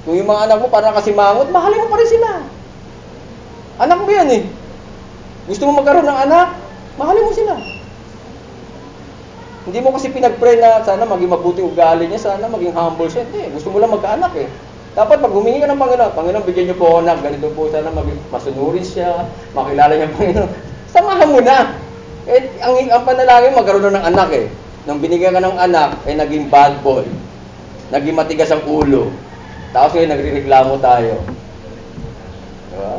Speaker 1: Kung yung mga anak mo parang kasimangot, mahalin mo pa rin sila. Anak mo yan eh. Gusto mo magkaroon ng anak, mahalin mo sila. Hindi mo kasi pinag-pray na sana maging mabuti ugali niya, sana maging humble siya. Hindi, gusto mo lang magkaanak eh. Dapat pag humingi ka ng Panginoon, Panginoon, bigyan niyo po ako ganito po, sana mag masunurin siya, makilala niya ang Panginoon. <laughs> Samahan mo na. Eh, ang, ang panalangin, magkaroon ng anak eh. Nung binigyan ka ng anak, eh naging bad boy. Naging matigas ang ulo. Tapos ngayon, nagre-reklamo tayo. Diba?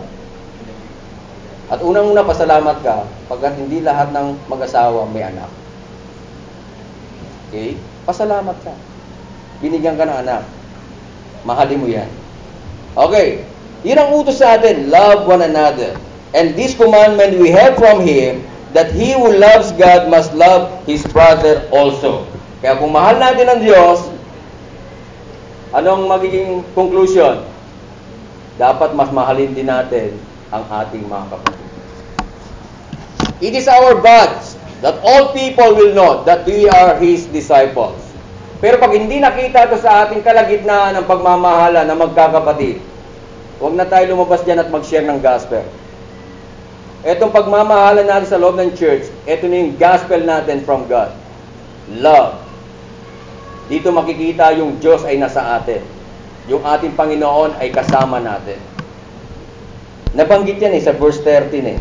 Speaker 1: At unang-una, pasalamat ka pagkat hindi lahat ng mag-asawa may anak. Okay? Pasalamat ka. Binigyan ka ng anak. Mahalin mo yan. Okay. Yun ang utos sa atin. Love one another. And this commandment we have from Him, that he who loves God must love his brother also. Kaya kung mahal natin ang Diyos, anong magiging conclusion? Dapat mas mahalin din natin ang ating mga kapatid. It is our badge that all people will know that we are His disciples. Pero pag hindi nakita ito sa ating kalagitnaan ng pagmamahala ng magkakapatid, huwag na tayo lumabas dyan at mag-share ng gospel. Etong pagmamahala natin sa loob ng church, ito na yung gospel natin from God. Love. Dito makikita yung Diyos ay nasa atin. Yung ating Panginoon ay kasama natin. Nabanggit yan eh sa verse 13 eh.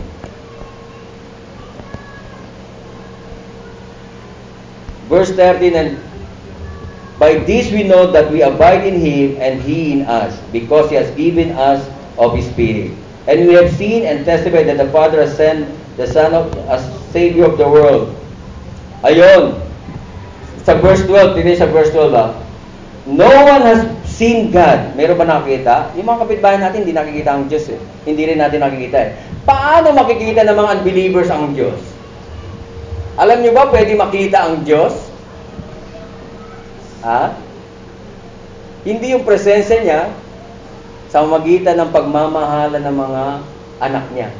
Speaker 1: Verse 13 and By this we know that we abide in Him and He in us, because He has given us of His Spirit. And we have seen and testified that the Father has sent the Son of as Savior of the world. Ayon, sa verse 12, tinig sa verse 12 ba? No one has seen God. Meron ba nakikita? Yung mga kapitbahay natin, hindi nakikita ang Diyos eh. Hindi rin natin nakikita eh. Paano makikita ng mga unbelievers ang Diyos? Alam niyo ba, pwede makita ang Diyos? Ha? Hindi yung presensya niya sa magitan ng pagmamahala ng mga anak niya.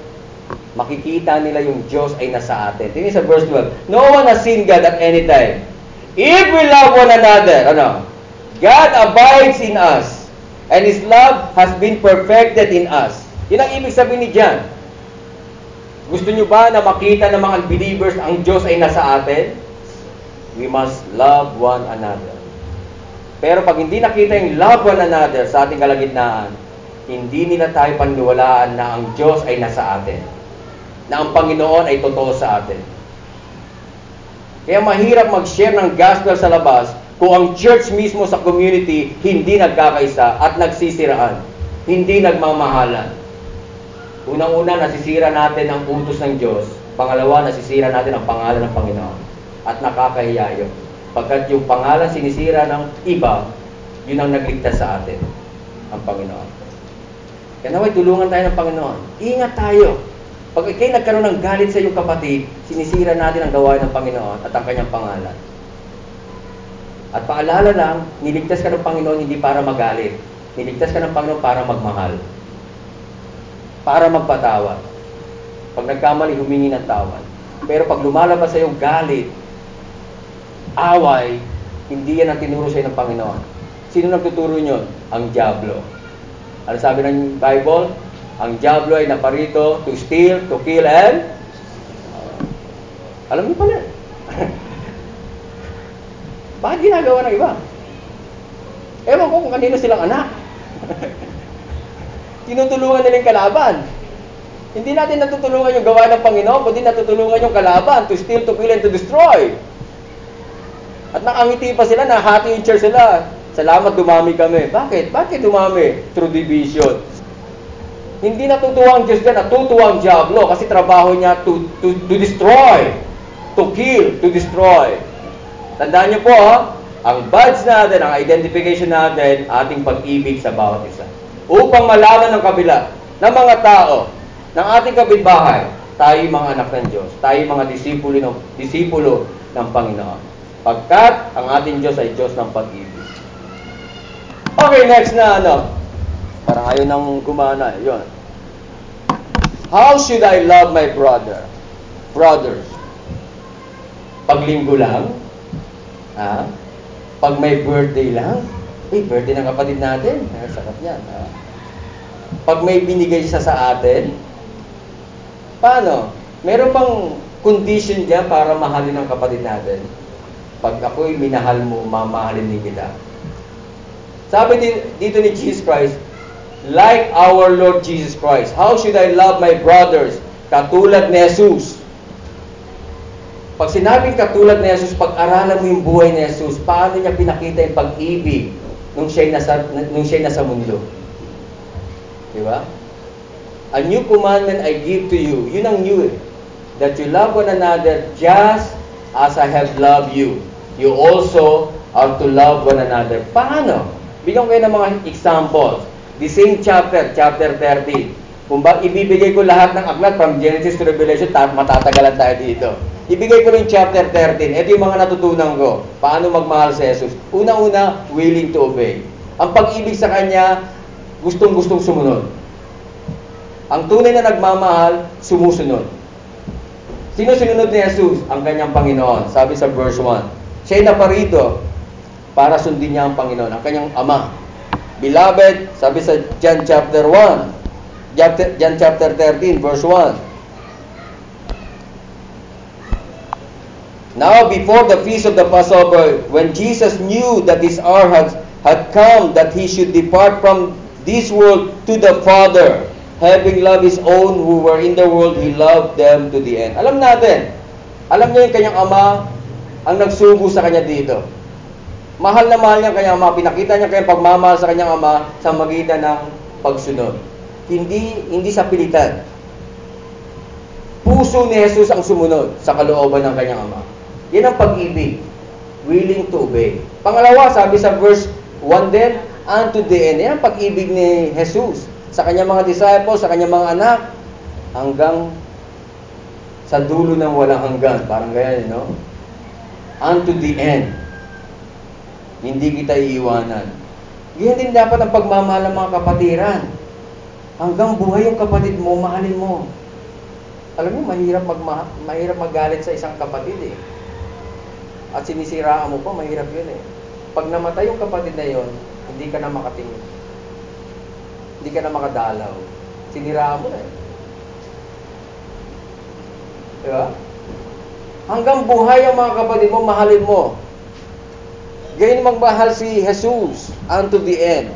Speaker 1: Makikita nila yung Diyos ay nasa atin. Tingnan sa verse 12. No one has seen God at any time. If we love one another, ano? God abides in us, and His love has been perfected in us. Yun ang ibig sabihin ni John. Gusto nyo ba na makita ng mga believers ang Diyos ay nasa atin? We must love one another. Pero pag hindi nakita yung love one another sa ating kalagitnaan, hindi nila tayo paniwalaan na ang Diyos ay nasa atin. Na ang Panginoon ay totoo sa atin. Kaya mahirap mag-share ng gospel sa labas kung ang church mismo sa community hindi nagkakaisa at nagsisiraan. Hindi nagmamahalan. Unang-una, nasisira natin ang utos ng Diyos. Pangalawa, nasisira natin ang pangalan ng Panginoon. At nakakahiya yun. Pagkat yung pangalan sinisira ng iba, yun ang nagligtas sa atin, ang Panginoon. Kaya naway, tulungan tayo ng Panginoon. Ingat tayo. Pag ikay nagkaroon ng galit sa iyong kapatid, sinisira natin ang gawain ng Panginoon at ang kanyang pangalan. At paalala lang, niligtas ka ng Panginoon hindi para magalit. Niligtas ka ng Panginoon para magmahal. Para magpatawad. Pag nagkamali, humingi ng tawad. Pero pag lumalabas sa iyo galit, away, hindi yan ang tinuro sa ng Panginoon. Sino nagtuturo nyo? Ang Diablo. Ano sabi ng Bible? Ang Diablo ay naparito to steal, to kill, and... alam niyo pala. <laughs> Bakit ginagawa ng iba? Ewan ko kung kanino silang anak. <laughs> Tinutulungan nila yung kalaban. Hindi natin natutulungan yung gawa ng Panginoon, kundi natutulungan yung kalaban to steal, to kill, and to destroy. At nakangiti pa sila, nahati yung church sila. Salamat, dumami kami. Bakit? Bakit dumami? Through division. Hindi natutuwa ang Diyos dyan, natutuwa ang Diablo kasi trabaho niya to, to, to destroy, to kill, to destroy. Tandaan niyo po, ang badge natin, ang identification natin, ating pag-ibig sa bawat isa. Upang malaman ng kabila, ng mga tao, ng ating kapitbahay, tayo mga anak ng Diyos, tayo mga disipulo ng, disipulo ng Panginoon. Pagkat ang ating Diyos ay Diyos ng pag-ibig. Okay, next na ano. Parang ayaw nang gumana. Eh. Yun. How should I love my brother? Brothers. Paglinggo lang? Ha? Pag may birthday lang? Eh, birthday ng kapatid natin. Ay, sarap yan. Ha? Pag may binigay siya sa atin, paano? Meron bang condition diyan para mahalin ang kapatid natin? Pag ako'y minahal mo, mamahalin din kita. Sabi dito ni Jesus Christ, like our Lord Jesus Christ, how should I love my brothers? Katulad ni Jesus. Pag sinabing katulad ni Jesus, pag-aralan mo yung buhay ni Jesus, paano niya pinakita yung pag-ibig nung siya'y nasa, nung siya'y nasa mundo? Di ba? A new commandment I give to you. Yun ang new eh. That you love one another just as I have loved you you also are to love one another. Paano? Bigyan ko kayo ng mga examples. The same chapter, chapter 30. Kung ba ibibigay ko lahat ng aklat from Genesis to Revelation, matatagalan tayo dito. Ibigay ko rin chapter 13. Ito yung mga natutunan ko. Paano magmahal si Jesus. Una-una, willing to obey. Ang pag-ibig sa Kanya, gustong-gustong sumunod. Ang tunay na nagmamahal, sumusunod. Sino sinunod ni Jesus? Ang kanyang Panginoon. Sabi sa verse 1. Siya'y naparito para sundin niya ang Panginoon, ang kanyang Ama. Beloved, sabi sa John chapter 1, John chapter 13, verse 1. Now, before the feast of the Passover, when Jesus knew that his hour had, had come, that he should depart from this world to the Father, having loved his own who were in the world, he loved them to the end. Alam natin, alam niya yung kanyang ama, ang nagsugo sa kanya dito. Mahal na mahal niya kanyang ama. Pinakita niya kanyang pagmamahal sa kanyang ama sa magitan ng pagsunod. Hindi, hindi sa pilitan. Puso ni Jesus ang sumunod sa kalooban ng kanyang ama. Yan ang pag-ibig. Willing to obey. Pangalawa, sabi sa verse 1 din, unto the end. Yan ang pag-ibig ni Jesus sa kanyang mga disciples, sa kanyang mga anak, hanggang sa dulo ng walang hanggan. Parang ganyan, no? unto the end. Hindi kita iiwanan. Ganyan din dapat ang pagmamahal ng mga kapatiran. Hanggang buhay yung kapatid mo, mahalin mo. Alam mo, mahirap, magma mahirap magalit sa isang kapatid eh. At sinisiraan mo pa, mahirap yun eh. Pag namatay yung kapatid na yon, hindi ka na makatingin. Hindi ka na makadalaw. Siniraan mo na eh. Diba? Hanggang buhay ang mga kapatid mo, mahalin mo. Gayon magmahal si Jesus unto the end.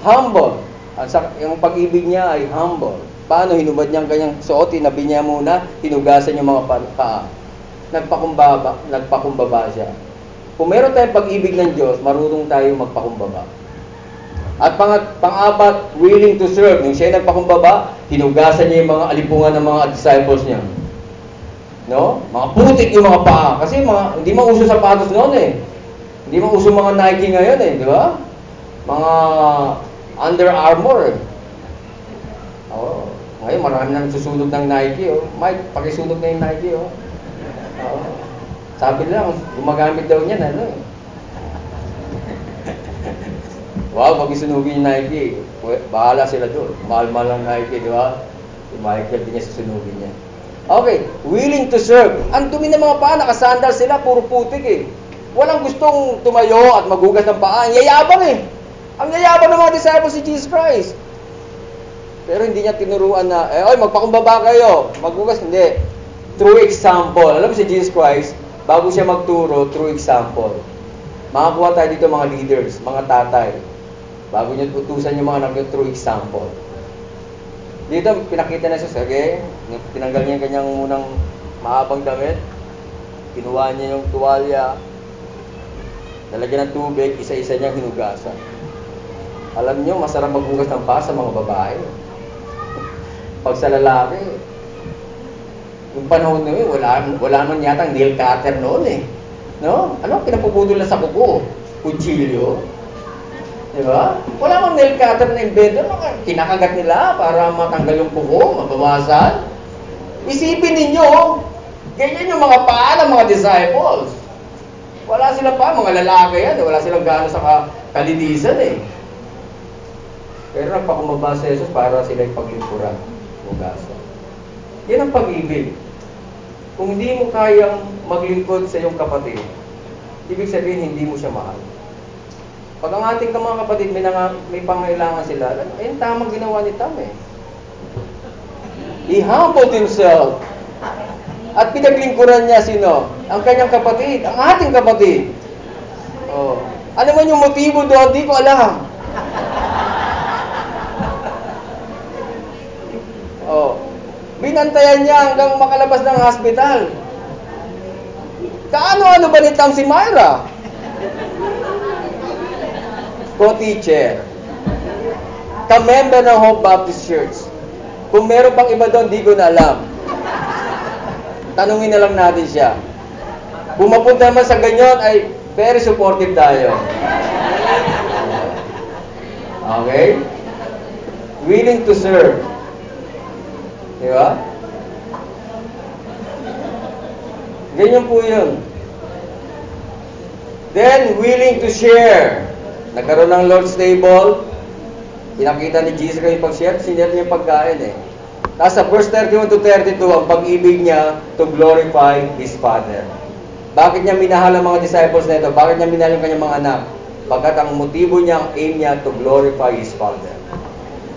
Speaker 1: Humble. Ang yung pag-ibig niya ay humble. Paano hinubad niya ang kanyang suot? Tinabi niya muna, hinugasan yung mga paa. Nagpakumbaba, nagpakumbaba siya. Kung meron tayong pag-ibig ng Diyos, marunong tayo magpakumbaba. At pang, pang-apat, willing to serve. Nung siya nagpakumbaba, hinugasan niya yung mga alipungan ng mga disciples niya. No? Mga putik yung mga paa. Kasi mga, hindi mauso sapatos noon eh. Hindi mauso mga Nike ngayon eh, di ba? Mga Under Armour. Oh, ngayon marami nang susunog ng Nike. Oh. Mike, pakisunog na yung Nike. Oh. Oh. Sabi lang, gumagamit daw niyan, ano eh. wow, pag isunugin yung Nike, bahala sila doon. Mahal-mahal ang Nike, di ba? Si Michael din niya susunugin niya. Okay, willing to serve. Ang dumi ng mga paa, nakasandal sila, puro putik eh. Walang gustong tumayo at magugas ng paa. Ang yayabang eh. Ang yayabang ng mga disciples si Jesus Christ. Pero hindi niya tinuruan na, eh, oy, magpakumbaba kayo. Maghugas, hindi. True example. Alam mo si Jesus Christ, bago siya magturo, true example. Makakuha tayo dito mga leaders, mga tatay. Bago niya utusan yung mga anak niyo, true example. Dito, pinakita na siya, okay? Tinanggal niya yung kanyang munang mahabang damit. Kinuha niya yung tuwalya. Nalagyan ng tubig, isa-isa niyang hinugasan. Alam niyo, masarap maghugas ng paa sa mga babae. <laughs> Pag sa lalaki, yung panahon na yun, wala, wala man yata nail cutter noon eh. No? Ano? Pinapuputol na sa kuko. Kutsilyo. Di ba? Wala mang nail cutter na invento. Kinakagat nila para matanggal yung kuko, mabawasan. Isipin ninyo, ganyan yung mga paa ng mga disciples. Wala silang pa, mga lalaki yan. Wala silang gano'n sa kalinisan eh. Pero nagpakumaba si Jesus para sila paglingkuran. Hugasan. Yan ang pag-ibig. Kung hindi mo kayang maglingkod sa iyong kapatid, ibig sabihin hindi mo siya mahal. Pag ang ating mga kapatid may, nang, may pangailangan sila, ayun tamang ginawa ni Tam eh. He humbled himself. At pinaglingkuran niya sino? Ang kanyang kapatid, ang ating kapatid. Oh. Ano man yung motibo doon, di ko alam. Oh. Binantayan niya hanggang makalabas ng hospital. Kaano-ano ba ni Tam si Myra? Co-teacher. Ka-member ng Hope Baptist Church. Kung meron pang iba doon, di ko na alam. Tanungin na lang natin siya. Kung mapunta naman sa ganyan, ay very supportive tayo. Okay? Willing to serve. Di ba? Ganyan po yun. Then, willing to share. Nagkaroon ng Lord's table. Pinakita ni Jesus kayo pag-share. Sinare niya pagkain eh. Tapos sa verse 31 to 32, ang pag-ibig niya to glorify His Father. Bakit niya minahal ang mga disciples na ito? Bakit niya minahal yung kanyang mga anak? Pagkat ang motibo niya, ang aim niya to glorify His Father.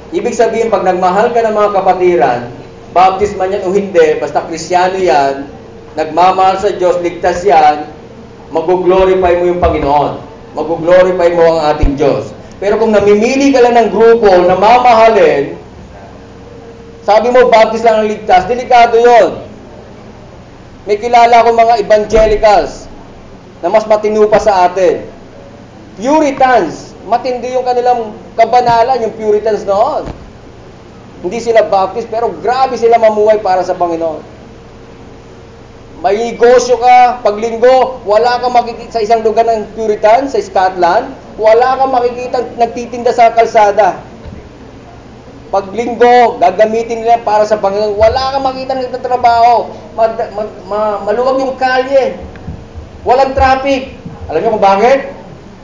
Speaker 1: Ibig sabihin, pag nagmahal ka ng mga kapatiran, Baptist man yan o hindi, basta Krisyano yan, nagmamahal sa Diyos, ligtas yan, mag-glorify mo yung Panginoon. Mag-glorify mo ang ating Diyos. Pero kung namimili ka lang ng grupo na mamahalin, sabi mo, Baptist lang ang ligtas, delikado yon. May kilala ko mga evangelicals na mas matino pa sa atin. Puritans, matindi yung kanilang kabanalan, yung Puritans noon. Hindi sila Baptist, pero grabe sila mamuhay para sa Panginoon. May negosyo ka, paglinggo, wala kang makikita sa isang lugar ng Puritan, sa Scotland, wala kang makikita nagtitinda sa kalsada. Paglinggo, gagamitin nila para sa Panginoon. Wala kang makita nagtatrabaho. Ma, ma, ma, maluwag yung kalye. Walang traffic. Alam niyo kung bakit?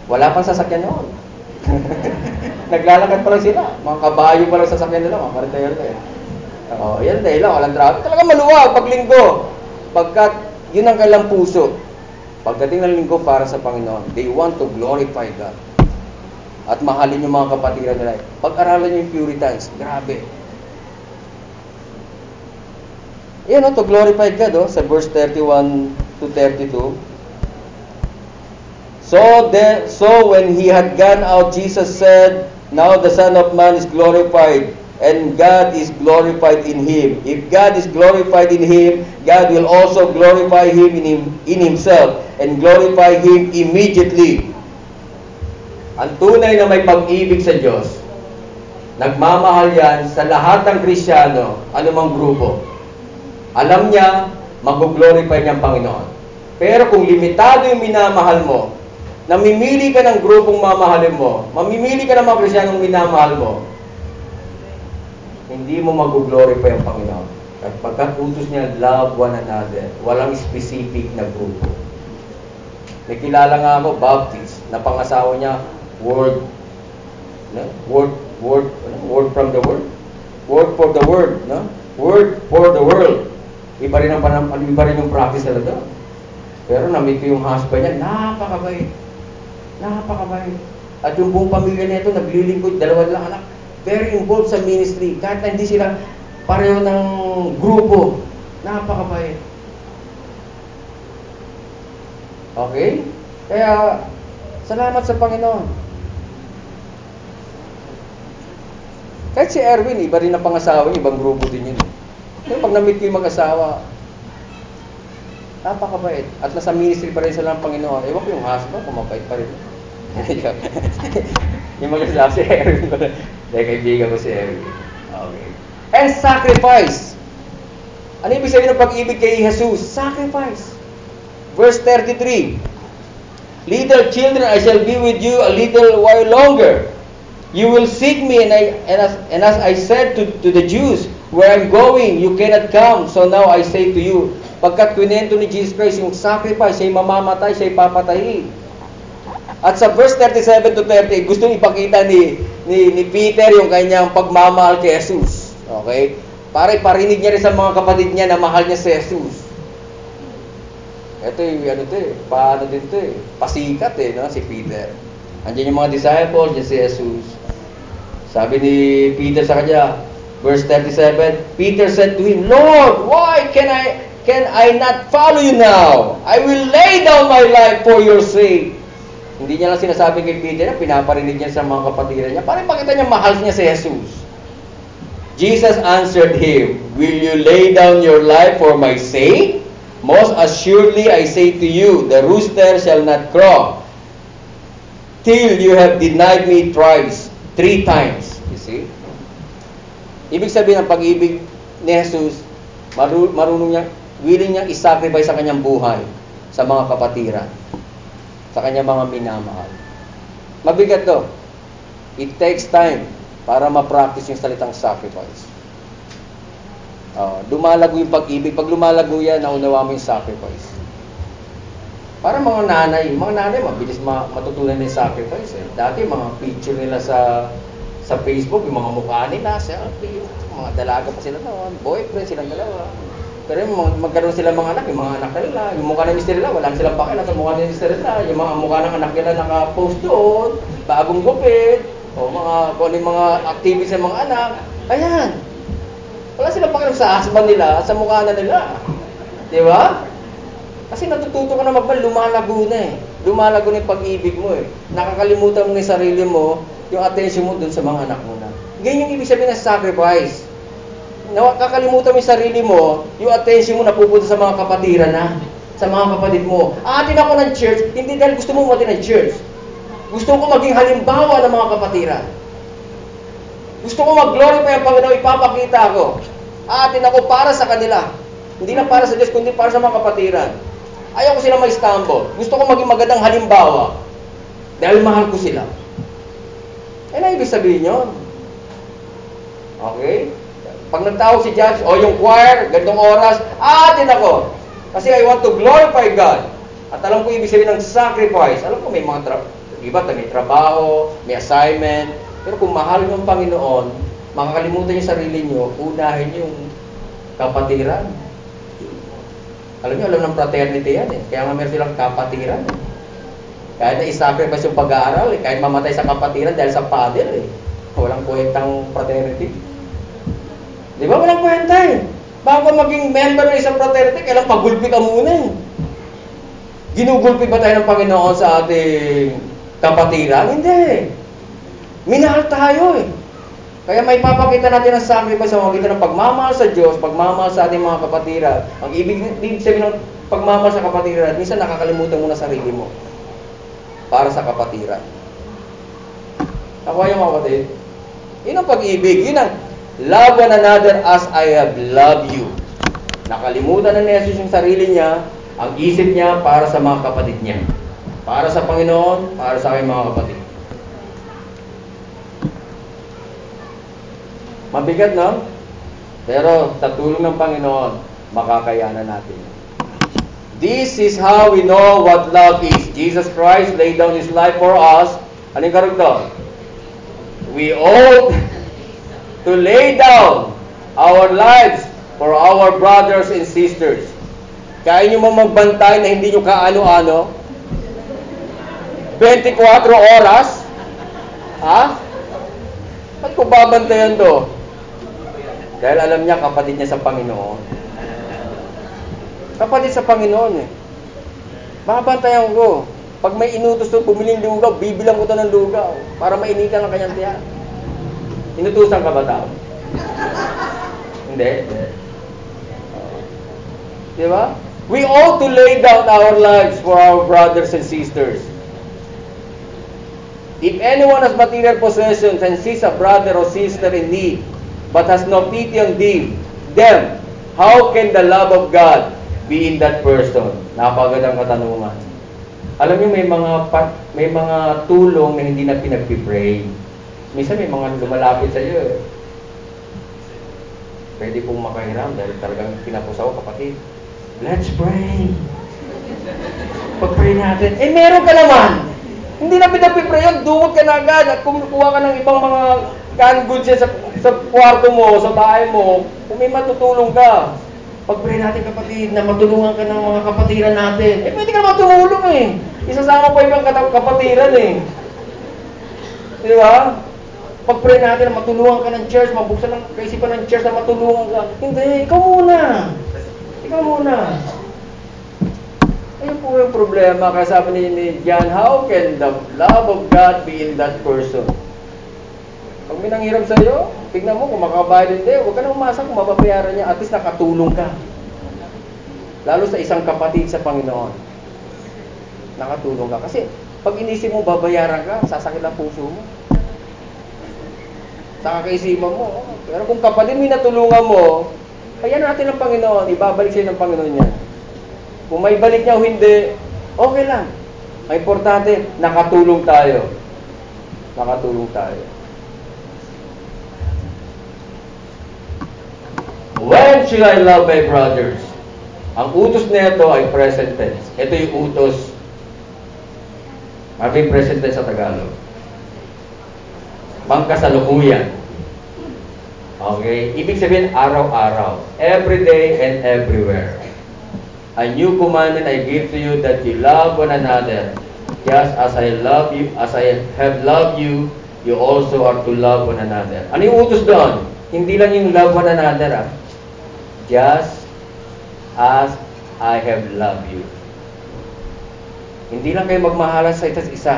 Speaker 1: Wala pang sasakyan noon. <laughs> Naglalakad pa lang sila. Mga kabayo pa lang sasakyan nila, mga karitayal na eh. Oh, yan dahil lang, walang traffic. Talaga maluwag pag linggo. Pagkat yun ang kailang puso. Pagdating ng linggo para sa Panginoon, they want to glorify God. At mahalin yung mga kapatiran nila. Pag-aralan nyo yung Puritans, grabe. Yan o, to glorify God, oh, sa verse 31 to to 32. So then, so when he had gone out, Jesus said, Now the Son of Man is glorified, and God is glorified in him. If God is glorified in him, God will also glorify him in, him, in himself and glorify him immediately. Ang tunay na may pag-ibig sa Diyos, nagmamahal yan sa lahat ng Krisyano, anumang grupo. Alam niya, mag-glorify niya ang Panginoon. Pero kung limitado yung minamahal mo, namimili ka ng grupong mamahalin mo, mamimili ka ng mga Krisyanong minamahal mo, hindi mo mag-glorify ang Panginoon. At pagkat utos niya, love one another. Walang specific na grupo. May kilala nga ako, Baptist, na pangasawa niya, word, no? word, word, ano? word from the word, word for the word, no? word for the world. Iba rin ang panam, iba rin yung practice talaga. Pero na-meet ko yung husband niya, napakabait. Napakabait. At yung buong pamilya nito, naglilingkod, dalawa lang anak, very involved sa ministry. Kahit na hindi sila pareho ng grupo. Napakabait. Okay? Kaya, salamat sa Panginoon. Kahit si Erwin, iba rin ang pangasawa niya, ibang grupo din yun. Pero pag na-meet ko yung mag-asawa, napakabait. At nasa ministry pa rin sila ng Panginoon. Ewan ko yung husband, kumapait pa rin. <laughs> yung mag-asawa si Erwin ko. Dahil kaibigan ko si Erwin. Okay. And sacrifice. Ano ibig sabihin ng pag-ibig kay Jesus? Sacrifice. Verse 33. Little children, I shall be with you a little while longer. You will seek me, and, I, and, as, and as I said to, to the Jews, where I'm going, you cannot come. So now I say to you, pagkat kwento ni Jesus Christ yung sacrifice, siya'y mamamatay, siya'y papatayin. At sa verse 37 to 30, gusto ipakita ni, ni, ni Peter yung kanyang pagmamahal kay Jesus. Okay? Para iparinig niya rin sa mga kapatid niya na mahal niya si Jesus. Ito yung ano to eh, paano din to eh, pasikat eh, no, si Peter. Andiyan yung mga disciples, diyan si Jesus. Sabi ni Peter sa kanya, verse 37, Peter said to him, Lord, why can I can I not follow you now? I will lay down my life for your sake. Hindi niya lang sinasabi kay Peter na pinaparinig niya sa mga kapatiran niya. Para ipakita niya mahal niya si Jesus. Jesus answered him, Will you lay down your life for my sake? Most assuredly I say to you, the rooster shall not crow till you have denied me thrice, three times. You see? Ibig sabihin ng pag-ibig ni Jesus, maru- marunong niya, willing niyang isacrifice sa kanyang buhay sa mga kapatiran, sa kanyang mga minamahal. Mabigat to. It takes time para ma-practice yung salitang sacrifice. Uh, lumalago yung pag-ibig. Pag lumalago yan, naunawa mo yung sacrifice. Para mga nanay, mga nanay mabilis ma matutunan ng sacrifice eh. Dati mga picture nila sa sa Facebook, yung mga mukha nila, selfie, mga dalaga pa sila noon, boyfriend silang dalawa. Pero yung mag magkaroon sila mga anak, yung mga anak nila, yung mukha ng mister nila, wala silang pakialam sa mukha ng mister nila, yung mga mukha ng anak nila naka-post doon, bagong gupit, o mga, kung ano yung mga activities ng mga anak, ayan. Wala silang pakialam sa husband nila, sa mukha na nila. Di ba? Kasi natututo ka na magbal, lumalago na eh. Lumalago na yung pag-ibig mo eh. Nakakalimutan mo yung sarili mo, yung attention mo dun sa mga anak mo na. Ganyan yung ibig sabihin ng sacrifice. Nakakalimutan mo yung sarili mo, yung attention mo napupunta sa mga kapatiran na, sa mga kapatid mo. Atin ako ng church, hindi dahil gusto mo mati ng church. Gusto ko maging halimbawa ng mga kapatiran. Gusto ko mag-glorify ang Panginoon, ipapakita ako. Atin ako para sa kanila. Hindi na para sa Diyos, kundi para sa mga kapatiran. Ayaw ko sila ma-stumble. Gusto ko maging magandang halimbawa. Dahil mahal ko sila. Eh na ibig sabihin yun. Okay? Pag nagtawag si judge, o yung choir, gandong oras, atin ako. Kasi I want to glorify God. At alam ko ibig sabihin ng sacrifice. Alam ko may mga tra- iba may trabaho, may assignment. Pero kung mahal niyo ang Panginoon, makakalimutan niyo sarili niyo, unahin yung kapatiran. Alam niyo, alam ng fraternity yan eh. Kaya nga meron silang kapatiran. Eh. Kahit na isacrifice yung pag-aaral, eh. kahit mamatay sa kapatiran dahil sa father eh. Walang kwentang fraternity. Di ba? Walang kwenta eh. Bago maging member ng isang fraternity, kailang pagulpi ka muna eh. Ginugulpi ba tayo ng Panginoon sa ating kapatiran? Hindi. Minahal tayo eh. Kaya may papakita natin ang sacrifice sa magitan ng pagmamahal sa Diyos, pagmamahal sa ating mga kapatiran. Ang ibig, ibig sabihin ng pagmamahal sa kapatiran, minsan nakakalimutan mo na sarili mo para sa kapatiran. Ako yung kapatid. Yun ang pag-ibig. Yun ang love one another as I have loved you. Nakalimutan na ni Jesus yung sarili niya, ang isip niya para sa mga kapatid niya. Para sa Panginoon, para sa aking mga kapatid. Mabigat, no? Pero sa tulong ng Panginoon, makakayanan natin. This is how we know what love is. Jesus Christ laid down His life for us. Anong karugtong? We ought to lay down our lives for our brothers and sisters. Kaya nyo mo magbantay na hindi nyo kaano-ano? 24 oras? Ha? Ba't ko babantayan to? Dahil alam niya, kapatid niya sa Panginoon. Kapatid sa Panginoon eh. Babantayan ko. Pag may inutos to, bumiling lugaw, bibilang ko to ng lugaw para mainitan ang kanyang tiyan. Inutusan ka ba tao? Hindi. Di ba? We ought to lay down our lives for our brothers and sisters. If anyone has material possessions and sees a brother or sister in need, but has no pity on them, them, how can the love of God be in that person? Napagandang katanungan. Alam niyo may mga may mga tulong na hindi na pinagpi-pray. Minsan may mga lumalapit sa iyo. Eh. Pwede pong makahiram dahil talagang pinapusaw kapatid. Let's pray. Pag-pray natin. Eh meron ka naman. Hindi na pinagpi-pray yun. Dumot ka na agad at kumukuha ka ng ibang mga canned goods sa sa kwarto mo, sa bahay mo, kung may matutulong ka, pag-pray natin kapatid na matulungan ka ng mga kapatiran natin. Eh, pwede ka naman tumulong eh. Isasama pa ibang kapatiran eh. Di ba? Pag-pray natin na matulungan ka ng church, mabuksan ng kaisipan ng church na matulungan ka. Hindi, ikaw muna. Ikaw muna. Ayun po yung problema. Kaya sabi ni, ni John, how can the love of God be in that person? Pag may nanghiram sa iyo, tignan mo kung makabayad hindi, huwag ka na umasa kung mababayaran niya, at least nakatulong ka. Lalo sa isang kapatid sa Panginoon. Nakatulong ka. Kasi pag inisip mo babayaran ka, sasakit ang puso mo. Sa mo. Pero kung kapatid mo natulungan mo, kaya natin ng Panginoon, ibabalik sa'yo ng Panginoon yan. Kung may balik niya o hindi, okay lang. Ang importante, nakatulong tayo. Nakatulong tayo. When shall I love my brothers? Ang utos nito ay present tense. Ito yung utos. May present tense sa Tagalog. Pangkasalukuyan. Okay? Ibig sabihin, araw-araw. Every day and everywhere. A new commandment I give to you that you love one another. Just as I love you, as I have loved you, you also are to love one another. Ano yung utos doon? Hindi lang yung love one another, ah just as I have loved you. Hindi lang kayo magmahalan sa isa't isa,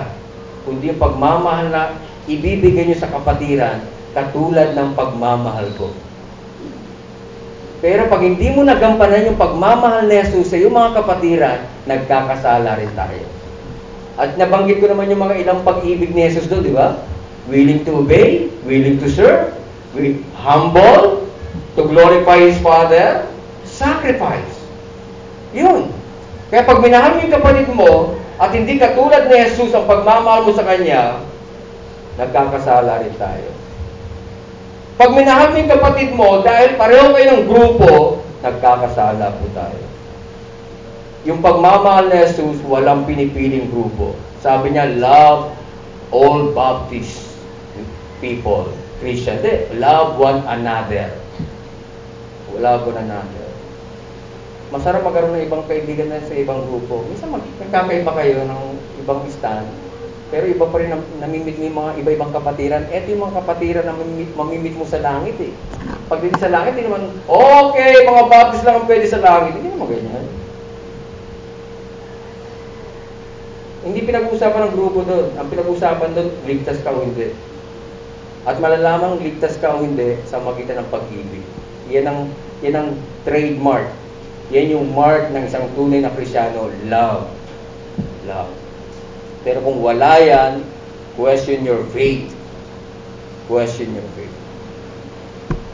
Speaker 1: kundi yung pagmamahal na ibibigay nyo sa kapatiran katulad ng pagmamahal ko. Pero pag hindi mo nagampanan yung pagmamahal ni Jesus sa iyong mga kapatiran, nagkakasala rin tayo. At nabanggit ko naman yung mga ilang pag-ibig ni Jesus doon, di ba? Willing to obey, willing to serve, humble, to glorify His Father, sacrifice. Yun. Kaya pag minahal mo yung kapatid mo, at hindi katulad ni Jesus ang pagmamahal mo sa Kanya, nagkakasala rin tayo. Pag minahal mo yung kapatid mo, dahil pareho kayo ng grupo, nagkakasala po tayo. Yung pagmamahal ni Jesus, walang pinipiling grupo. Sabi niya, love all Baptist people, Christian. De, love one another. Po na natin. Masarap magkaroon ng ibang kaibigan na sa ibang grupo. Minsan mag nagkakaiba kayo ng ibang stand, pero iba pa rin nam namimit mo yung mga iba-ibang kapatiran. Ito yung mga kapatiran na mamimit, mamimit mo sa langit eh. Pag din sa langit, hindi naman, okay, mga baptist lang ang pwede sa langit. Hindi naman ganyan. Hindi pinag-uusapan ng grupo doon. Ang pinag-uusapan doon, ligtas ka o hindi. At malalamang ligtas ka o hindi sa magitan ng pag-ibig. Yan ang, yan ang trademark. Yan yung mark ng isang tunay na Krisyano, love. Love. Pero kung wala yan, question your faith. Question your faith.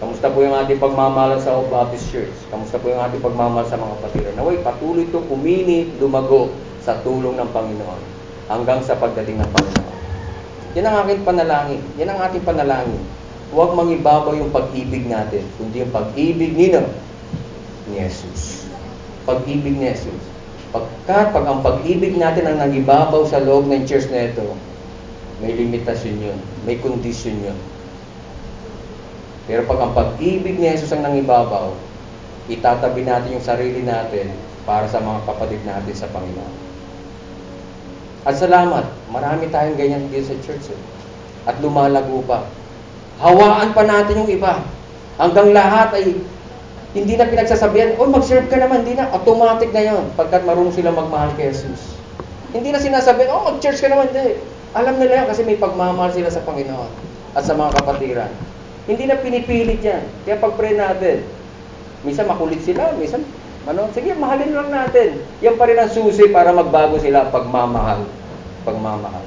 Speaker 1: Kamusta po yung ating pagmamahal sa Hope Baptist Church? Kamusta po yung ating pagmamahal sa mga kapatiran? Naway, patuloy itong umini, lumago sa tulong ng Panginoon hanggang sa pagdating ng Panginoon. Yan ang aking panalangin. Yan ang ating panalangin. Huwag mangibabaw yung pag-ibig natin, kundi yung pag-ibig nino ni Jesus. Pag-ibig ni Jesus. Pagkat pag ang pag-ibig natin ang nagibabaw sa loob ng church na ito, may limitasyon yun, may kondisyon yun. Pero pag ang pag-ibig ni Jesus ang nangibabaw, itatabi natin yung sarili natin para sa mga kapatid natin sa Panginoon. At salamat, marami tayong ganyan dito sa church. Eh. At lumalago pa. Hawaan pa natin yung iba. Hanggang lahat ay hindi na pinagsasabihan, oh mag-serve ka naman, hindi na. Automatic na yon pagkat marunong sila magmahal kay Jesus. Hindi na sinasabihan, oh mag-church ka naman, hindi. Alam nila yan kasi may pagmamahal sila sa Panginoon at sa mga kapatiran. Hindi na pinipilit yan. Kaya pag-pray natin, minsan makulit sila, minsan ano? Sige, mahalin lang natin. Yan pa rin ang susi para magbago sila pagmamahal. Pagmamahal.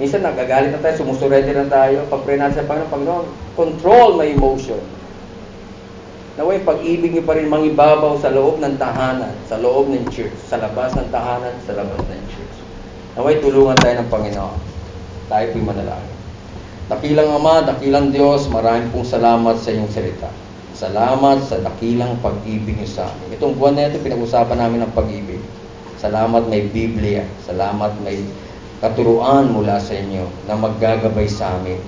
Speaker 1: Minsan nagagalit na tayo, sumusurrender na tayo, pag-pray natin sa Panginoon, Panginoon, control my emotion. Naway, pag-ibig niyo pa rin mangibabaw sa loob ng tahanan, sa loob ng church, sa labas ng tahanan, sa labas ng church. Naway, tulungan tayo ng Panginoon. Tayo po'y manalangin. Dakilang Ama, dakilang Diyos, maraming pong salamat sa iyong salita. Salamat sa dakilang pag-ibig niyo sa amin. Itong buwan na ito, pinag-usapan namin ang pag-ibig. Salamat may Biblia. Salamat may katuruan mula sa inyo na maggagabay sa amin.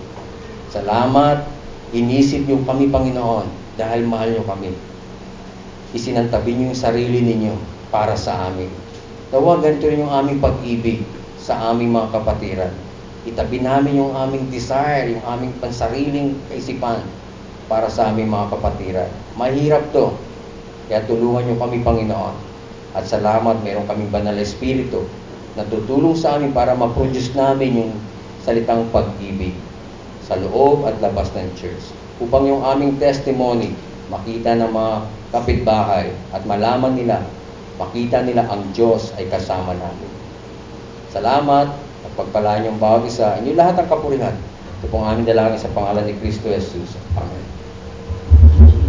Speaker 1: Salamat, inisip niyo kami, Panginoon, dahil mahal niyo kami. Isinantabi niyo yung sarili ninyo para sa amin. Nawa, ganito rin yung aming pag-ibig sa aming mga kapatiran. Itabi namin yung aming desire, yung aming pansariling kaisipan para sa aming mga kapatiran. Mahirap to. Kaya tulungan niyo kami, Panginoon. At salamat, meron kaming banal espiritu na tutulong sa amin para ma-produce namin yung salitang pag-ibig sa loob at labas ng church. Upang yung aming testimony makita ng mga kapitbahay at malaman nila, makita nila ang Diyos ay kasama namin. Salamat at pagpalaan yung bawat isa, inyo lahat ang kapurihan. Ito pong aming dalangin sa pangalan ni Kristo Jesus. Amen.